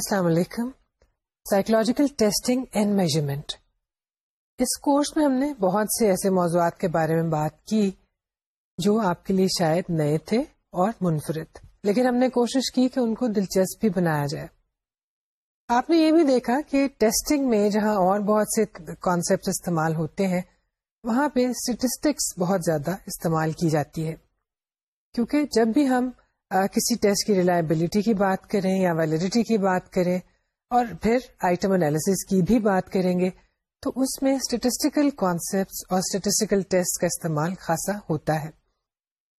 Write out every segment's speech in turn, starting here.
السلام علیکم۔ Psychological testing and measurement اس کورس میں ہم نے بہت سے ایسے موضوعات کے بارے میں بات کی جو آپ کے لیے شاید نئے تھے اور منفرد، لیکن ہم نے کوشش کی کہ ان کو دلچسپ بھی بنایا جائے۔ آپ نے یہ بھی دیکھا کہ ٹیسٹنگ میں جہاں اور بہت سے کانسیپٹ استعمال ہوتے ہیں، وہاں پہ اسٹیٹسٹکس بہت زیادہ استعمال کی جاتی ہے۔ کیونکہ جب بھی ہم کسی ٹیسٹ کی ریلائبلٹی کی بات کریں یا ویلڈیٹی کی بات کریں اور پھر آئٹم انالیس کی بھی بات کریں گے، تو اس میں اسٹیٹسٹیکل کانسیپٹ اور اسٹیٹسٹیکل ٹیسٹ کا استعمال خاصا ہوتا ہے۔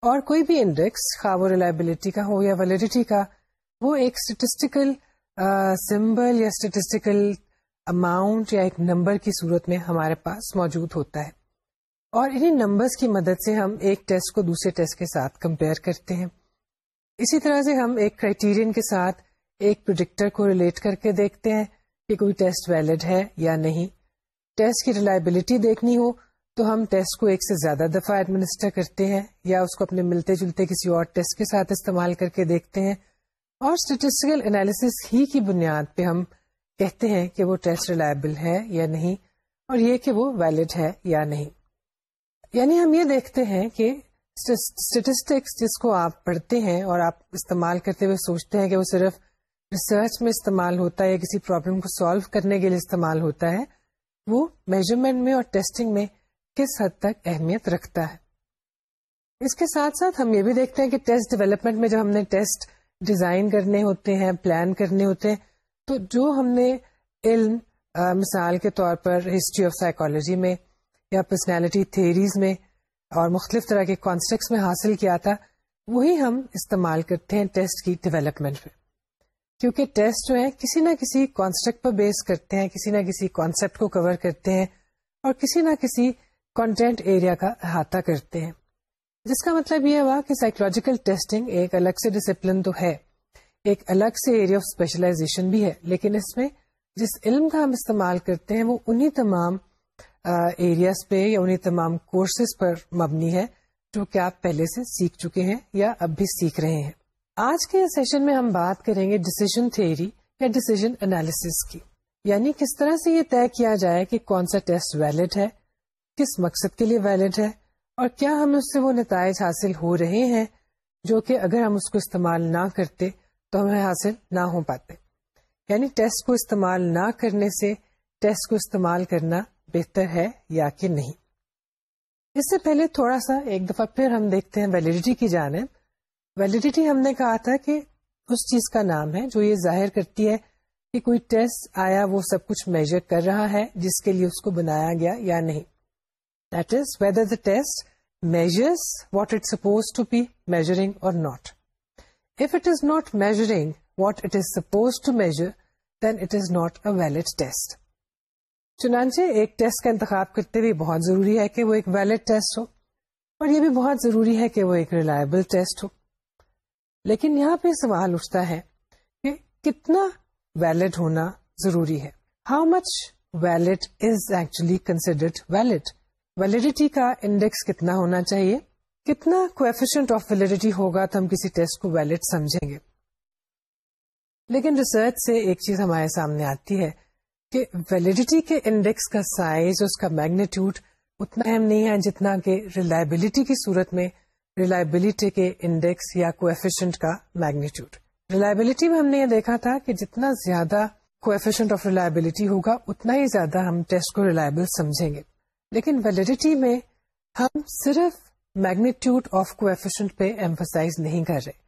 اور کوئی بھی انڈیکس خواہ وہ ریلائبلٹی کا ہو یا ویلڈیٹی کا، وہ ایک اسٹیٹسٹیکل سمبل یا اسٹیٹسٹیکل اماؤنٹ یا ایک نمبر کی صورت میں ہمارے پاس موجود ہوتا ہے۔ اور انہیں نمبرس کی مدد سے ہم ایک ٹیسٹ کو دوسرے ٹیسٹ کے ساتھ کمپیئر کرتے ہیں۔ اسی طرح سے ہم ایک کرائٹیرین کے ساتھ ایک پروڈکٹر کو ریلیٹ کر کے دیکھتے ہیں کہ کوئی ٹیسٹ ویلڈ ہے یا نہیں۔ ٹیسٹ کی ریلائبلٹی دیکھنی ہو تو ہم ٹیسٹ کو ایک سے زیادہ دفعہ ایڈمنسٹر کرتے ہیں یا اس کو اپنے ملتے جلتے کسی اور ٹیسٹ کے ساتھ استعمال کر کے دیکھتے ہیں۔ اور اسٹیٹسٹیکل انالیس ہی کی بنیاد پہ ہم کہتے ہیں کہ وہ ٹیسٹ ریلائبل ہے یا نہیں اور یہ کہ وہ ویلڈ ہے یا نہیں۔ یعنی ہم یہ دیکھتے ہیں کہ اسٹیٹسٹکس جس کو آپ پڑھتے ہیں اور آپ استعمال کرتے ہوئے سوچتے ہیں کہ وہ صرف ریسرچ میں استعمال ہوتا ہے یا کسی پرابلم کو سالو کرنے کے لیے استعمال ہوتا ہے، وہ میجرمنٹ میں اور ٹیسٹنگ میں کس حد تک اہمیت رکھتا ہے؟ اس کے ساتھ ساتھ ہم یہ بھی دیکھتے ہیں کہ ٹیسٹ ڈیولپمنٹ میں جب ہم نے ٹیسٹ ڈیزائن کرنے ہوتے ہیں پلان کرنے ہوتے ہیں، تو جو ہم نے علم مثال کے طور پر ہسٹری آف سائیکولوجی میں یا پرسنالٹی تھیریز میں اور مختلف طرح کے کانسیپٹس میں حاصل کیا تھا، وہی ہم استعمال کرتے ہیں ٹیسٹ کی ڈیولپمنٹ میں کیونکہ ٹیسٹ جو ہے کسی نہ کسی کانسیپٹ پر بیس کرتے ہیں، کسی نہ کسی کانسیپٹ کو کور کرتے ہیں اور کسی نہ کسی کانٹینٹ ایریا کا احاطہ کرتے ہیں۔ جس کا مطلب یہ ہوا کہ سائیکولوجیکل ٹیسٹنگ ایک الگ سے ڈسپلن تو ہے، ایک الگ سے ایریا آف اسپیشلائزیشن بھی ہے، لیکن اس میں جس علم کا ہم استعمال کرتے ہیں، وہ انہی تمام ایریاز پہ یا انہیں تمام کورسز پر مبنی ہے جو کہ آپ پہلے سے سیکھ چکے ہیں یا اب بھی سیکھ رہے ہیں۔ آج کے سیشن میں ہم بات کریں گے ڈسیزن تھیری یا ڈسیزن انالیس کی۔ یعنی کس طرح سے یہ طے کیا جائے کہ کون سا ٹیسٹ ویلڈ ہے، کس مقصد کے لیے ویلڈ ہے، اور کیا ہم اس سے وہ نتائج حاصل ہو رہے ہیں جو کہ اگر ہم اس کو استعمال نہ کرتے تو ہمیں حاصل نہ ہو پاتے۔ یعنی ٹیسٹ کو استعمال نہ کرنے سے ٹیسٹ کو استعمال کرنا بہتر ہے یا کہ نہیں۔ اس سے پہلے تھوڑا سا ایک دفعہ پھر ہم دیکھتے ہیں ویلڈیٹی کی جانب۔ ویلڈیٹی ہم نے کہا تھا کہ اس چیز کا نام ہے جو یہ ظاہر کرتی ہے کہ کوئی ٹیسٹ آیا وہ سب کچھ میجر کر رہا ہے جس کے لیے اس کو بنایا گیا یا نہیں۔ That is whether the test measures what it suppose to be measuring or not if it is not measuring what it is suppose to measure then it is not a valid test چنانچہ ایک test کا انتخاب کرتے ہوئے بہت ضروری ہے کہ وہ ایک ویلڈ ٹیسٹ ہو، اور یہ بھی بہت ضروری ہے کہ وہ ایک ریلائبل ٹیسٹ ہو۔ لیکن یہاں پہ سوال اٹھتا ہے کہ کتنا ویلڈ ہونا ضروری ہے۔ How much valid is actually considered valid validity کا انڈیکس کتنا ہونا چاہیے؟ کتنا کوفیشنٹ آف ویلڈیٹی ہوگا تو ہم کسی ٹیسٹ کو ویلڈ سمجھیں گے۔ لیکن ریسرچ سے ایک چیز ہمارے سامنے آتی ہے۔ کہ ویلڈیٹی کے انڈیکس کا سائز اس کا میگنیٹیوڈ اتنا اہم نہیں ہے جتنا کہ ریلائبلٹی کی صورت میں ریلائبلٹی کے انڈیکس یا کوفیشنٹ کا میگنیٹیوڈ ریلائبلٹی میں ہم نے یہ دیکھا تھا کہ جتنا زیادہ کوفیشنٹ آف ریلائبلٹی ہوگا، اتنا ہی زیادہ ہم ٹیسٹ کو ریلائبل سمجھیں گے۔ لیکن ویلڈیٹی میں ہم صرف میگنیٹیوڈ آف کوفیشنٹ پہ ایمفسائز نہیں کر رہے۔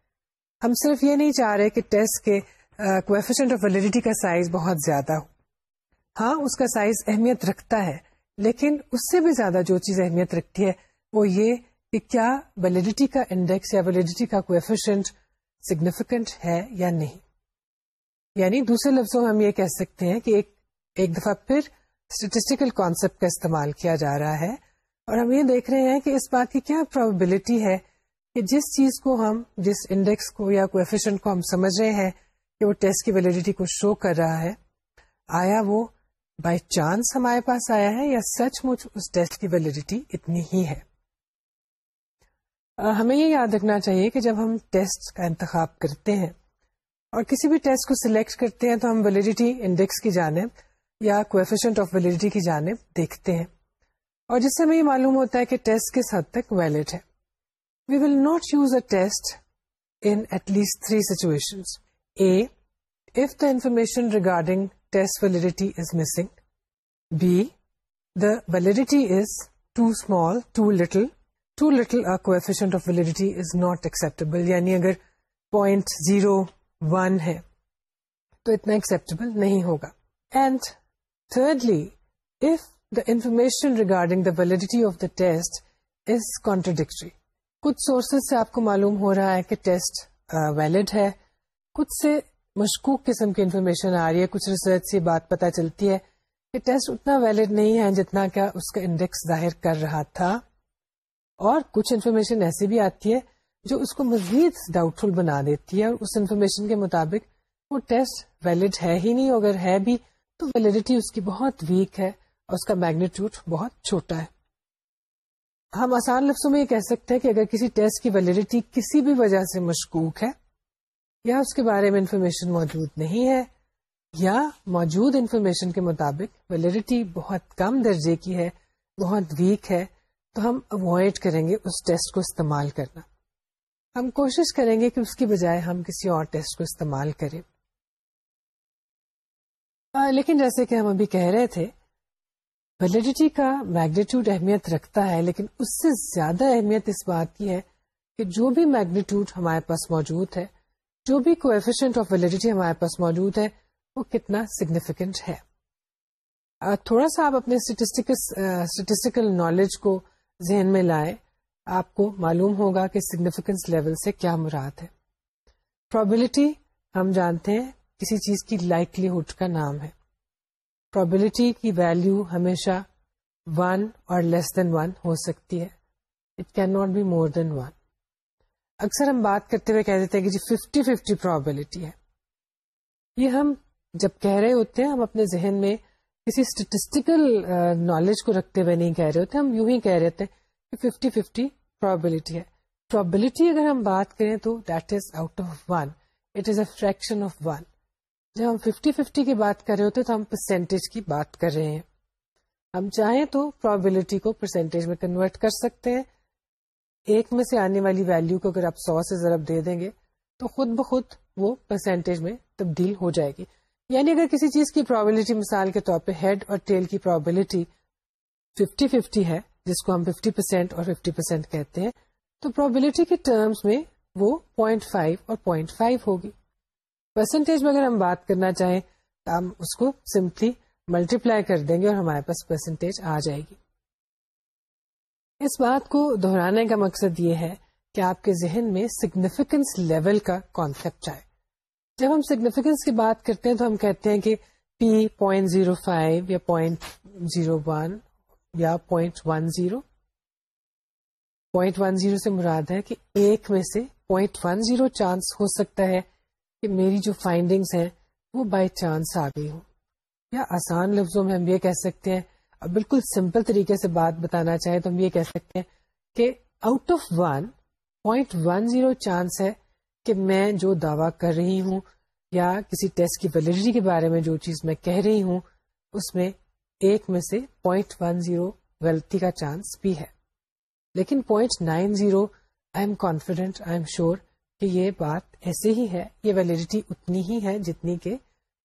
ہم صرف یہ نہیں چاہ رہے کہ ٹیسٹ کے کوفیشنٹ آف ویلڈیٹی کا سائز بہت زیادہ ہو۔ ہاں اس کا سائز اہمیت رکھتا ہے، لیکن اس سے بھی زیادہ جو چیز اہمیت رکھتی ہے وہ یہ کہ کیا ویلڈیٹی کا انڈیکس یا ویلڈیٹی کا کوفیشنٹ سگنیفیکینٹ ہے یا نہیں۔ یعنی دوسرے لفظوں میں ہم یہ کہہ سکتے ہیں کہ ایک ایک دفعہ پھر اسٹیٹسٹیکل کانسیپٹ کا استعمال کیا جا رہا ہے۔ اور ہم یہ دیکھ رہے ہیں کہ اس بات کی کیا پرابیبلٹی ہے کہ جس چیز کو ہم، جس انڈیکس کو یا کوفیشنٹ کو ہم سمجھ رہے ہیں کہ وہ ٹیسٹ کی ویلڈیٹی کو شو کر رہا ہے، آیا وہ بائی چانس ہمارے پاس آیا ہے یا سچ مچ اس ٹیسٹ کی ویلڈیٹی اتنی ہی ہے۔ ہمیں یہ یاد رکھنا چاہیے کہ جب ہم ٹیسٹ کا انتخاب کرتے ہیں اور کسی بھی ٹیسٹ کو سلیکٹ کرتے ہیں تو ہم ویلڈیٹی انڈیکس کی جانب یا کوفیشنٹ آف ویلڈیٹی کی جانب دیکھتے ہیں۔ اور جس سے ہمیں یہ معلوم ہوتا ہے کہ ٹیسٹ کس حد تک ویلڈ ہے۔ We will not use a test in at least three situation A if the information regarding test validity is missing. B, the validity is too small, too little. Too little coefficient of validity is not acceptable یعنی اگر point zero one ہے، تو اتنا acceptable نہیں ہوگا. And thirdly, if the information regarding the validity of the test is contradictory کچھ sources سے آپ کو معلوم ہو رہا ہے کہ ٹیسٹ ویلڈ ہے. کچھ سے مشکوک قسم کی انفارمیشن آ رہی ہے، کچھ ریسرچ سے بات پتا چلتی ہے کہ ٹیسٹ اتنا ویلڈ نہیں ہے جتنا کیا اس کا انڈیکس ظاہر کر رہا تھا۔ اور کچھ انفارمیشن ایسی بھی آتی ہے جو اس کو مزید ڈاؤٹ فل بنا دیتی ہے اور اس انفارمیشن کے مطابق وہ ٹیسٹ ویلڈ ہے ہی نہیں، اگر ہے بھی تو ویلڈیٹی اس کی بہت ویک ہے اور اس کا میگنیٹیوڈ بہت چھوٹا ہے۔ ہم آسان لفظوں میں یہ کہہ سکتے ہیں کہ اگر کسی ٹیسٹ کی ویلڈیٹی کسی بھی وجہ سے مشکوک ہے یا اس کے بارے میں انفارمیشن موجود نہیں ہے، یا موجود انفارمیشن کے مطابق ویلڈیٹی بہت کم درجے کی ہے، بہت ویک ہے، تو ہم اوائڈ کریں گے اس ٹیسٹ کو استعمال کرنا۔ ہم کوشش کریں گے کہ اس کی بجائے ہم کسی اور ٹیسٹ کو استعمال کریں۔ لیکن جیسے کہ ہم ابھی کہہ رہے تھے ویلڈیٹی کا میگنیٹیوڈ اہمیت رکھتا ہے، لیکن اس سے زیادہ اہمیت اس بات کی ہے کہ جو بھی میگنیٹیوڈ ہمارے پاس موجود ہے جو بھی کوفیشنٹ آف ویلڈیٹی ہمارے پاس موجود ہے، وہ کتنا سگنیفیکینٹ ہے۔ تھوڑا سا آپ اپنے اسٹیٹسٹیکل نالج کو ذہن میں لائیں، آپ کو معلوم ہوگا کہ سگنیفیکینس لیول سے کیا مراد ہے۔ پرابلٹی ہم جانتے ہیں کسی چیز کی لائٹلیہڈ کا نام ہے۔ پرابلٹی کی ویلو ہمیشہ ون اور لیس دین ون ہو سکتی ہے۔ It can not be more than one اکثر ہم بات کرتے ہوئے کہہ دیتے ہیں کہ جی ففٹی ففٹی پرابلٹی ہے۔ یہ ہم جب کہہ رہے ہوتے ہیں، ہم اپنے ذہن میں کسی اسٹیٹسٹیکل نالج کو رکھتے ہوئے نہیں کہہ رہے ہوتے، ہم یوں ہی کہہ رہے تھے ففٹی ففٹی پرابلٹی ہے۔ پرابلٹی اگر ہم بات کریں تو that is out of one it is a fraction of one جب ہم ففٹی ففٹی کی بات کر رہے ہوتے تو ہم پرسینٹیج کی بات کر رہے ہیں۔ ہم چاہیں تو پرابلٹی کو پرسینٹیج میں کنورٹ کر سکتے ہیں۔ ایک میں سے آنے والی ویلو کو اگر آپ سو سے ضرب دے دیں گے، تو خود بخود وہ پرسینٹیج میں تبدیل ہو جائے گی۔ یعنی اگر کسی چیز کی پرابلٹی مثال کے طور پہ ہیڈ اور ٹیل کی پرابلٹی ففٹی ففٹی ہے، جس کو ہم 50% پرسینٹ اور 50% پرسینٹ کہتے ہیں، تو پروبلٹی کے ٹرمز میں وہ 0.5 فائیو اور 0.5 فائیو ہوگی۔ پرسنٹیج میں اگر ہم بات کرنا چاہیں، تو ہم اس کو سمپلی ملٹیپلائی کر دیں گے اور ہمارے پاس پرسنٹیج آ جائے گی۔ اس بات کو دہرانے کا مقصد یہ ہے کہ آپ کے ذہن میں سگنیفیکینس لیول کا کانسیپٹ آئے۔ جب ہم سگنیفیکینس کی بات کرتے ہیں تو ہم کہتے ہیں کہ پی پوائنٹ زیرو فائیو یا پوائنٹ زیرو ون یا point one zero point one zero سے مراد ہے کہ ایک میں سے پوائنٹ ون زیرو چانس ہو سکتا ہے کہ میری جو فائنڈنگس ہیں وہ بائی چانس آ گئی ہوں۔ یا آسان لفظوں میں ہم یہ کہہ سکتے ہیں بالکل سمپل طریقے سے بات بتانا چاہیں تو ہم یہ کہہ سکتے ہیں کہ out of one point one zero chance ہے کہ میں جو دعوی کر رہی ہوں یا کسی ٹیسٹ کی ویلڈیٹی کے بارے میں جو چیز میں کہہ رہی ہوں، اس میں ایک میں سے پوائنٹ ون زیرو غلطی کا چانس بھی ہے۔ لیکن point nine zero I'm confident I'm sure کہ یہ بات ایسے ہی ہے، یہ ویلڈیٹی اتنی ہی ہے جتنی کہ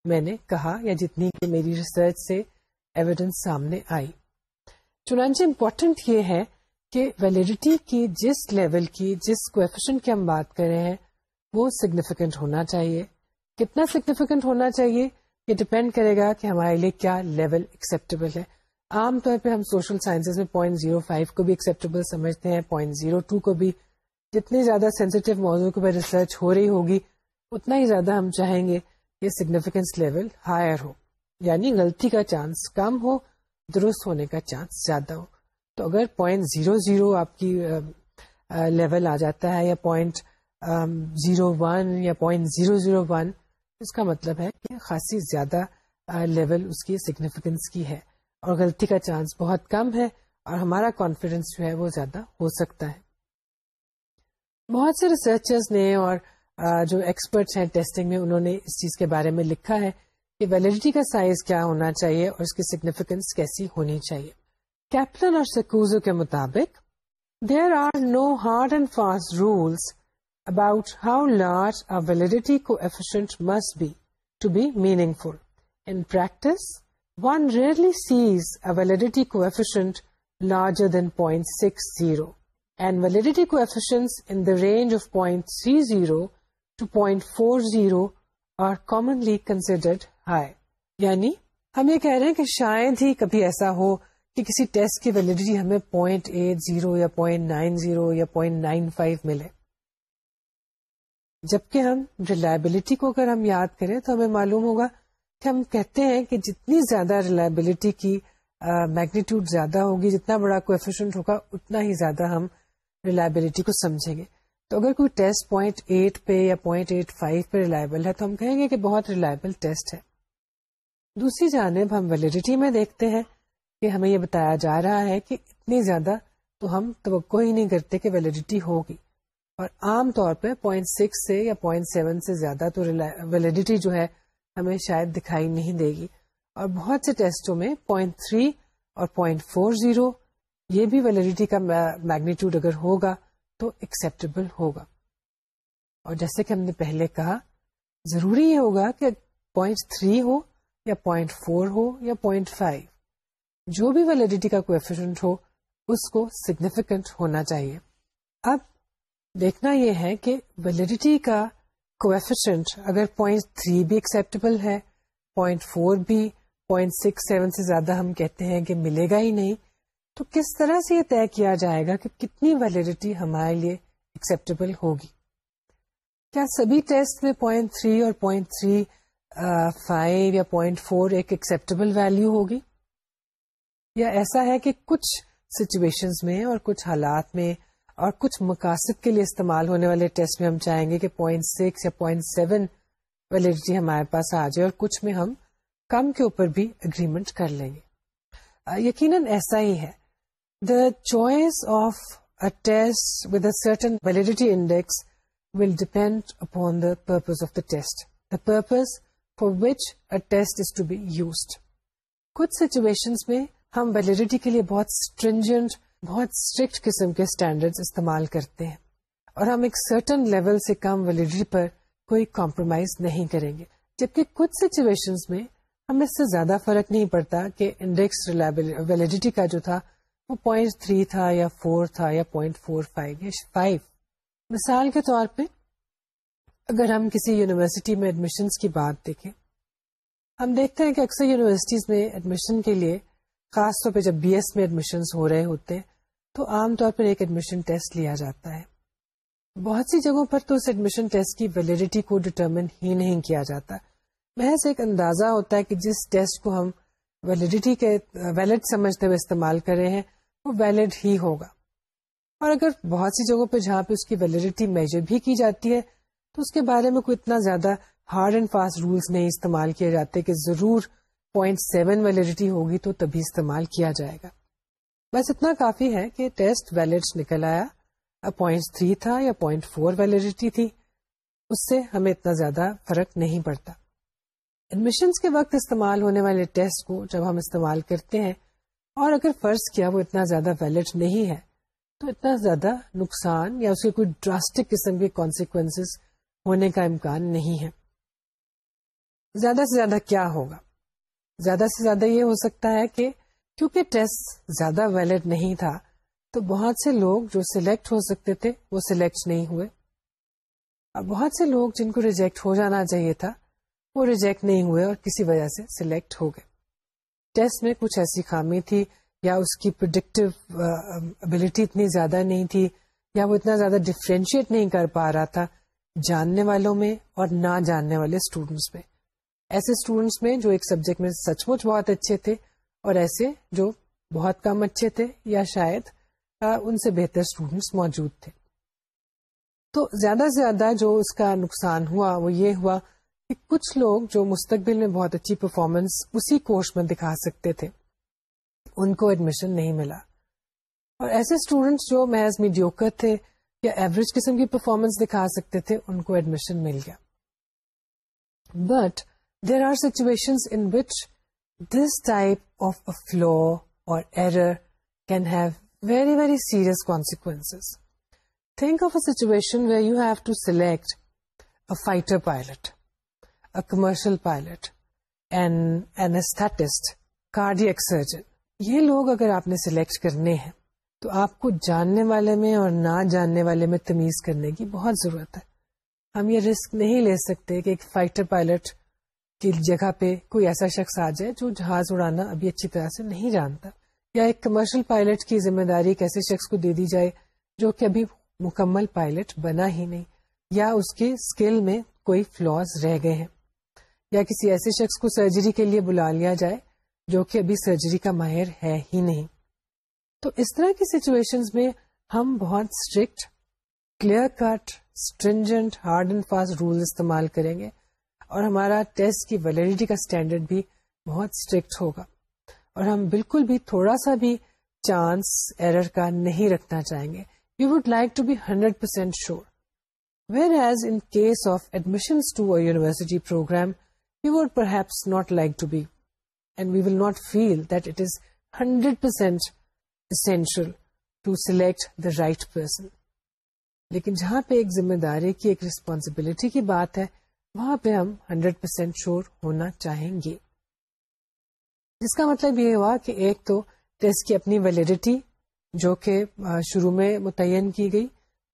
میں نے کہا یا جتنی کہ میری ریسرچ سے ایویڈینس سامنے آئی۔ چنانچہ امپورٹنٹ یہ ہے کہ ویلڈیٹی کی جس لیول کی، جس کوفیشن کی ہم بات کر رہے ہیں، وہ سگنیفیکینٹ ہونا چاہیے۔ کتنا سگنیفیکینٹ ہونا چاہیے؟ یہ ڈپینڈ کرے گا کہ ہمارے لیے کیا لیول ایکسپٹیبل ہے۔ عام طور پہ ہم سوشل سائنسز میں پوائنٹ زیرو فائیو کو بھی ایکسپٹیبل سمجھتے ہیں پوائنٹ زیرو ٹو کو بھی۔ جتنی زیادہ سینسیٹیو موضوع کے ریسرچ ہو رہی ہوگی، اتنا ہی زیادہ ہم چاہیں گے کہ سگنیفیکینس لیول ہائر ہو۔ یعنی غلطی کا چانس کم ہو، درست ہونے کا چانس زیادہ ہو۔ تو اگر پوائنٹ زیرو زیرو آپ کی لیول آ جاتا ہے یا پوائنٹ زیرو ون یا پوائنٹ زیرو زیرو ون اس کا مطلب ہے کہ خاصی زیادہ لیول اس کی سگنیفیکینس کی ہے۔ اور غلطی کا چانس بہت کم ہے اور ہمارا کانفیڈینس جو ہے وہ زیادہ ہو سکتا ہے۔ بہت سے ریسرچرز نے اور جو ایکسپرٹس ہیں ٹیسٹنگ میں، انہوں نے اس چیز کے بارے میں لکھا ہے کہ ویلڈیٹی کا سائز کیا ہونا چاہیے اور اس کی سگنیفیکینس کیسی ہونی چاہیے۔ کیپٹن اور سکوزو کے مطابق there are no hard and fast rules about how large validity coefficient must be to be meaningful in practice one rarely sees a validity coefficient larger than point six zero and validity coefficients in the range of point high یعنی ہم یہ کہہ رہے ہیں کہ شاید ہی کبھی ایسا ہو کہ کسی ٹیسٹ کی ویلڈیٹی ہمیں پوائنٹ ایٹ زیرو یا پوائنٹ نائن زیرو یا پوائنٹ نائن فائیو ملے۔ جبکہ ہم ریلائبلٹی کو اگر ہم یاد کریں تو ہمیں معلوم ہوگا کہ ہم کہتے ہیں کہ جتنی زیادہ ریلائبلٹی کی میگنیٹیوڈ زیادہ ہوگی، جتنا بڑا کوفیشنٹ ہوگا، اتنا ہی زیادہ ہم ریلائبلٹی کو سمجھیں گے۔ تو اگر کوئی ٹیسٹ پوائنٹ ایٹ پہ یا پوائنٹ ایٹ فائیو پہ ریلائبل ہے تو ہم کہیں گے کہ بہت ریلائبل ٹیسٹ ہے۔ دوسری جانب ہم ویلڈیٹی میں دیکھتے ہیں کہ ہمیں یہ بتایا جا رہا ہے کہ اتنی زیادہ تو ہم توقع ہی نہیں کرتے کہ ویلڈیٹی ہوگی۔ اور عام طور پہ پوائنٹ سکس سے یا پوائنٹ سیون سے زیادہ تو ویلڈیٹی جو ہے ہمیں شاید دکھائی نہیں دے گی۔ اور بہت سے ٹیسٹوں میں پوائنٹ تھری اور پوائنٹ فور زیرو یہ بھی ویلڈیٹی کا میگنیٹیوڈ اگر ہوگا تو ایکسپٹیبل ہوگا۔ اور جیسے کہ ہم نے پہلے کہا، ضروری یہ ہوگا کہ پوائنٹ تھری ہو یا پوائنٹ فور ہو یا پوائنٹ فائیو جو بھی ویلڈیٹی کا کوفیشنٹ ہو، اس کو سگنیفیکینٹ ہونا چاہیے۔ اب دیکھنا یہ ہے کہ ویلڈیٹی کا کوفیشنٹ اگر پوائنٹ تھری بھی ایکسپٹیبل ہے پوائنٹ فور بھی پوائنٹ سکس سیون سے زیادہ ہم کہتے ہیں کہ ملے گا ہی نہیں، تو کس طرح سے یہ طے کیا جائے گا کہ کتنی ویلڈیٹی ہمارے لیے ایکسپٹیبل ہوگی؟ کیا سبھی ٹیسٹ میں پوائنٹ تھری اور پوائنٹ تھری فائیو یا پوائنٹ فور ایک ایکسپٹیبل ویلو ہوگی۔ یا ایسا ہے کہ کچھ سچویشن میں اور کچھ حالات میں اور کچھ مقاصد کے لیے استعمال ہونے والے ٹیسٹ میں ہم چاہیں گے کہ پوائنٹ سکس یا پوائنٹ سیون ویلڈیٹی ہمارے پاس آ جائے اور کچھ میں ہم کم کے اوپر بھی اگریمنٹ کر لیں گے۔ یقیناً ایسا ہی ہے۔ The choice of a test with a certain validity index will depend upon the purpose of the test, the purpose for which a test is to be کچھ سچویشنس میں ہم ویلڈیٹی کے لیے بہت اسٹرینجنٹ بہت اسٹرکٹ قسم کے standard استعمال کرتے ہیں اور ہم ایک سرٹن لیول سے کم ویلڈیٹی پر کوئی کمپرومائز نہیں کریں گے۔ جبکہ کچھ سچویشنس میں ہمیں اس سے زیادہ فرق نہیں پڑتا کہ انڈیکس ویلڈیٹی کا جو تھا وہ پوائنٹ تھری تھا یا فور تھا یا پوائنٹ فور فائیو یا فائیو مثال کے طور پہ اگر ہم کسی یونیورسٹی میں ایڈمیشنس کی بات دیکھیں، ہم دیکھتے ہیں کہ اکثر یونیورسٹیز میں ایڈمیشن کے لیے، خاص طور پہ جب بی ایس میں ایڈمیشنس ہو رہے ہوتے ہیں، تو عام طور پر ایک ایڈمیشن ٹیسٹ لیا جاتا ہے۔ بہت سی جگہوں پر تو اس ایڈمیشن ٹیسٹ کی ویلڈیٹی کو ڈٹرمن ہی نہیں کیا جاتا۔ محض ایک اندازہ ہوتا ہے کہ جس ٹیسٹ کو ہم ویلڈیٹی کے ویلڈ سمجھتے ہوئے استعمال کر رہے ہیں، وہ ویلڈ ہی ہوگا۔ اور اگر بہت سی جگہوں پہ جہاں پہ اس کی ویلڈیٹی میجر بھی کی جاتی ہے تو اس کے بارے میں کوئی اتنا زیادہ ہارڈ اینڈ فاسٹ رولس نہیں استعمال کیے جاتے کہ ضرور پوائنٹ سیون ویلڈیٹی ہوگی تو تبھی استعمال کیا جائے گا۔ بس اتنا کافی ہے کہ ٹیسٹ ویلڈ نکل آیا۔ پوائنٹ تھری تھا یا پوائنٹ فور ویلڈیٹی تھی، اس سے ہمیں اتنا زیادہ فرق نہیں پڑتا۔ ایڈمیشنس کے وقت استعمال ہونے والے ٹیسٹ کو جب ہم استعمال کرتے ہیں اور اگر فرض کیا وہ اتنا زیادہ ویلڈ نہیں ہے، تو اتنا زیادہ نقصان یا اس کے کوئی ڈراسٹک قسم کے کانسیکوینس ہونے کا امکان نہیں ہے۔ زیادہ سے زیادہ کیا ہوگا؟ زیادہ سے زیادہ یہ ہو سکتا ہے کہ کیونکہ ٹیسٹ زیادہ ویلڈ نہیں تھا، تو بہت سے لوگ جو سلیکٹ ہو سکتے تھے، وہ سلیکٹ نہیں ہوئے۔ اور بہت سے لوگ جن کو ریجیکٹ ہو جانا چاہیے تھا، وہ ریجیکٹ نہیں ہوئے اور کسی وجہ سے سلیکٹ ہو گئے۔ ٹیسٹ میں کچھ ایسی خامی تھی، یا اس کی پروڈکٹیو ابلٹی اتنی زیادہ نہیں تھی، یا وہ اتنا زیادہ ڈفرینشیٹ نہیں کر پا رہا تھا۔ جاننے والوں میں اور نہ جاننے والے اسٹوڈینٹس میں۔ ایسے اسٹوڈینٹس میں جو ایک سبجیکٹ میں سچ مچ بہت اچھے تھے اور ایسے جو بہت کم اچھے تھے یا شاید ان سے بہتر اسٹوڈینٹس موجود تھے۔ تو زیادہ سے زیادہ جو اس کا نقصان ہوا، وہ یہ ہوا کہ کچھ لوگ جو مستقبل میں بہت اچھی پرفارمنس اسی کورس میں دکھا سکتے تھے، ان کو ایڈمیشن نہیں ملا۔ اور ایسے اسٹوڈینٹس جو محض میڈیوکر تھے یا ایوریج قسم کی پرفارمنس دکھا سکتے تھے، ان کو ایڈمیشن مل گیا۔ But there are situation in which this type of a flaw or error can have very very serious consequence think of a situation where you have to select a fighter pilot a commercial pilot an anaesthetist cardiac surgeon یہ لوگ اگر آپ نے select کرنے ہیں تو آپ کو جاننے والے میں اور نہ جاننے والے میں تمیز کرنے کی بہت ضرورت ہے۔ ہم یہ رسک نہیں لے سکتے کہ ایک فائٹر پائلٹ کی جگہ پہ کوئی ایسا شخص آ جائے جو جہاز اڑانا ابھی اچھی طرح سے نہیں جانتا۔ یا ایک کمرشل پائلٹ کی ذمہ داری ایک ایسے شخص کو دے دی جائے جو کہ ابھی مکمل پائلٹ بنا ہی نہیں، یا اس کے اسکل میں کوئی فلاز رہ گئے ہیں۔ یا کسی ایسے شخص کو سرجری کے لیے بلا لیا جائے جو کہ ابھی سرجری کا ماہر ہے ہی نہیں۔ تو اس طرح کی سچویشن میں ہم بہت strict clear cut stringent hard and fast rule استعمال کریں گے اور ہمارا ٹیسٹ کی ویلڈیٹی کا اسٹینڈرڈ بھی بہت اسٹرکٹ ہوگا اور ہم بالکل بھی تھوڑا سا بھی چانس ایرر کا نہیں رکھنا چاہیں گے۔ You would like to be hundred percent sure whereas in case of admission to a university programme you would perhaps not like to be and we will not feel that it is hundred percent essential to select the right person لیکن جہاں پہ ایک ذمہ داری کی ایک responsibility کی بات ہے وہاں پہ ہم ہنڈریڈ پرسینٹ شور ہونا چاہیں گے جس کا مطلب یہ ہوا کہ ایک تو ٹیسٹ کی اپنی ویلڈیٹی جو کہ شروع میں متعین کی گئی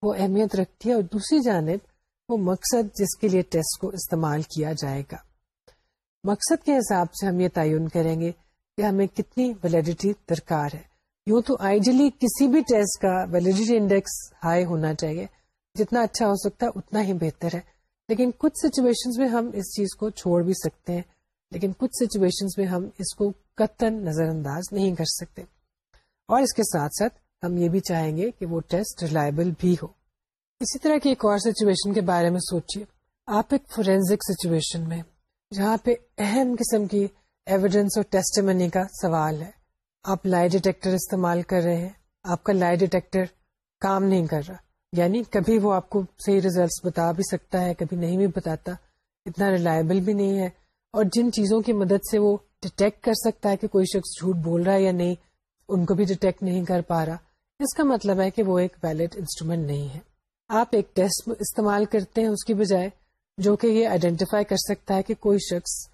وہ اہمیت رکھتی ہے اور دوسری جانب وہ مقصد جس کے لیے ٹیسٹ کو استعمال کیا جائے گا مقصد کے حساب سے ہم یہ تعین کریں گے کہ ہمیں کتنی ویلڈیٹی درکار ہے یوں تو آئیڈیلی کسی بھی ٹیسٹ کا ویلڈیٹی انڈیکس ہائی ہونا چاہیے۔ جتنا اچھا ہو سکتا ہے اتنا ہی بہتر ہے۔ لیکن کچھ سچویشن میں ہم اس چیز کو چھوڑ بھی سکتے ہیں۔ لیکن کچھ سچویشن میں ہم اس کو قطن نظر انداز نہیں کر سکتے۔ اور اس کے ساتھ ساتھ ہم یہ بھی چاہیں گے کہ وہ ٹیسٹ ریلائبل بھی ہو۔ اسی طرح کی ایک اور سچویشن کے بارے میں سوچیے۔ آپ ایک فورینزک سچویشن میں جہاں پہ اہم قسم کی ایویڈینس اور ٹیسٹمنی کا سوال ہے۔ آپ لائی ڈیٹیکٹر استعمال کر رہے ہیں، آپ کا لائی ڈیٹیکٹر کام نہیں کر رہا۔ یعنی کبھی وہ آپ کو صحیح ریزلٹس بتا بھی سکتا ہے، کبھی نہیں بھی بتاتا۔ اتنا ریلائبل بھی نہیں ہے۔ اور جن چیزوں کی مدد سے وہ ڈیٹیکٹ کر سکتا ہے کہ کوئی شخص جھوٹ بول رہا ہے یا نہیں، ان کو بھی ڈیٹیکٹ نہیں کر پا رہا۔ اس کا مطلب ہے کہ وہ ایک ویلڈ انسٹرومینٹ نہیں ہے۔ آپ ایک ٹیسٹ استعمال کرتے ہیں اس کی بجائے، جو کہ یہ آئیڈینٹیفائی کر سکتا ہے کہ کوئی شخص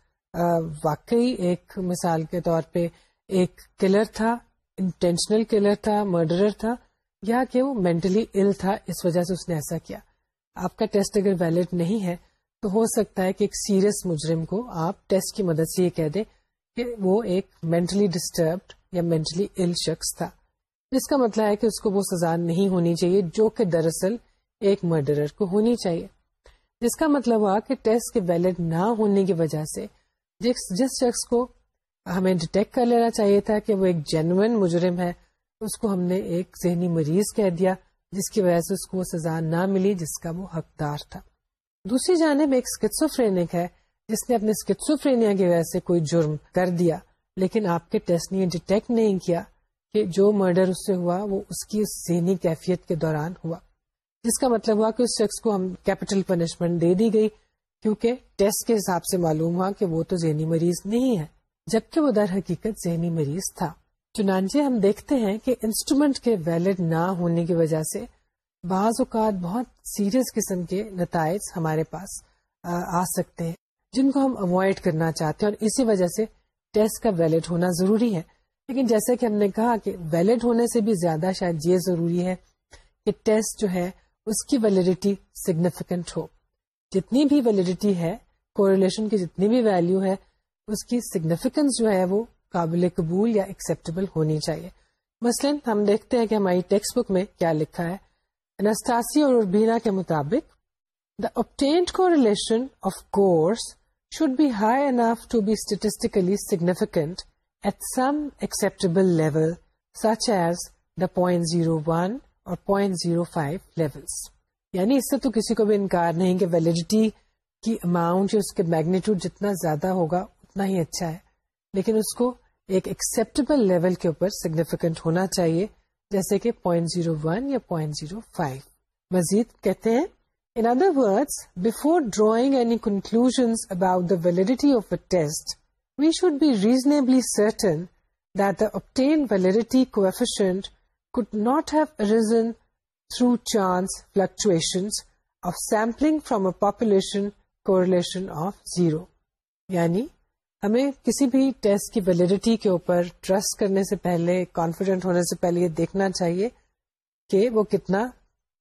واقعی ایک مثال کے طور پہ ایک کلر تھا، انٹینشنل کلر تھا، مرڈرر تھا، یا کہ وہ مینٹلی ال تھا، اس وجہ سے اس نے ایسا کیا۔ آپ کا ٹیسٹ اگر ویلڈ نہیں ہے، تو ہو سکتا ہے کہ ایک سیریس مجرم کو آپ ٹیسٹ کی مدد سے یہ کہہ دیں کہ وہ ایک مینٹلی ڈسٹربڈ یا مینٹلی ال شخص تھا۔ جس کا مطلب ہے کہ اس کو وہ سزا نہیں ہونی چاہیے، جو کہ دراصل ایک مرڈرر کو ہونی چاہیے۔ جس کا مطلب ہوا کہ ٹیسٹ کے ویلڈ نہ ہونے کی وجہ سے جس جس شخص کو ہمیں ڈیٹیکٹ کر لینا چاہیے تھا کہ وہ ایک جینوئن مجرم ہے۔ اس کو ہم نے ایک ذہنی مریض کہہ دیا، جس کی وجہ سے اس کو وہ سزا نہ ملی، جس کا وہ حقدار تھا۔ دوسری جانب ایک اسکٹسوفرینک ہے، جس نے اپنے اسکٹسوفرینیا کی وجہ سے کوئی جرم کر دیا، لیکن آپ کے ٹیسٹ نے ڈیٹیکٹ نہیں کیا کہ جو مرڈر اس سے ہوا، وہ اس کی ذہنی کیفیت کے دوران ہوا۔ جس کا مطلب ہوا کہ اس شخص کو ہم کیپٹل پنشمنٹ دے دی گئی، کیونکہ ٹیسٹ کے حساب سے معلوم ہوا کہ وہ تو ذہنی مریض نہیں ہے۔ جبکہ وہ در حقیقت ذہنی مریض تھا۔ چنانچہ ہم دیکھتے ہیں کہ انسٹرومینٹ کے ویلڈ نہ ہونے کی وجہ سے بعض اوقات بہت سیریس قسم کے نتائج ہمارے پاس، آ سکتے ہیں، جن کو ہم اوائڈ کرنا چاہتے ہیں۔ اور اسی وجہ سے ٹیسٹ کا ویلڈ ہونا ضروری ہے۔ لیکن جیسے کہ ہم نے کہا کہ ویلڈ ہونے سے بھی زیادہ شاید یہ ضروری ہے کہ ٹیسٹ جو ہے، اس کی ویلڈیٹی سگنیفیکینٹ ہو۔ جتنی بھی ویلڈیٹی ہے کوریلیشن کی جتنی بھی ویلو ہے اس کی سگنیفیکینس جو ہے وہ قابل قبول یا ایکسپٹیبل ہونی چاہیے۔ مثلاً ہم دیکھتے ہیں کہ ہماری ٹیکسٹ بک میں کیا لکھا ہے۔ انسٹاسی اور اربینا کے مطابق the obtained correlation of course should be high enough to be statistically significant at some acceptable level such as the point zero one or point zero five levels یعنی اس سے تو کسی کو بھی انکار نہیں کہ ویلڈیٹی کی اماؤنٹ یا اس کے میگنیٹیوڈ جتنا زیادہ ہوگا اتنا ہی اچھا ہے۔ لیکن اس کو ایک ایکسپٹیبل لیول کے اوپر سگنیفیکینٹ ہونا چاہیے، جیسے کہ پوائنٹ زیرو ون یا پوائنٹ زیرو فائیو مزید کہتے ہیں in other words before drawing any conclusion about the validity of a test we should be reasonably certain that the obtained validity coefficient could not have risen through chance fluctuation of sampling from a population correlation of zero یعنی ہمیں کسی بھی test کی validity کے اوپر trust کرنے سے پہلے کانفیڈنٹ ہونے سے پہلے یہ دیکھنا چاہیے کہ وہ کتنا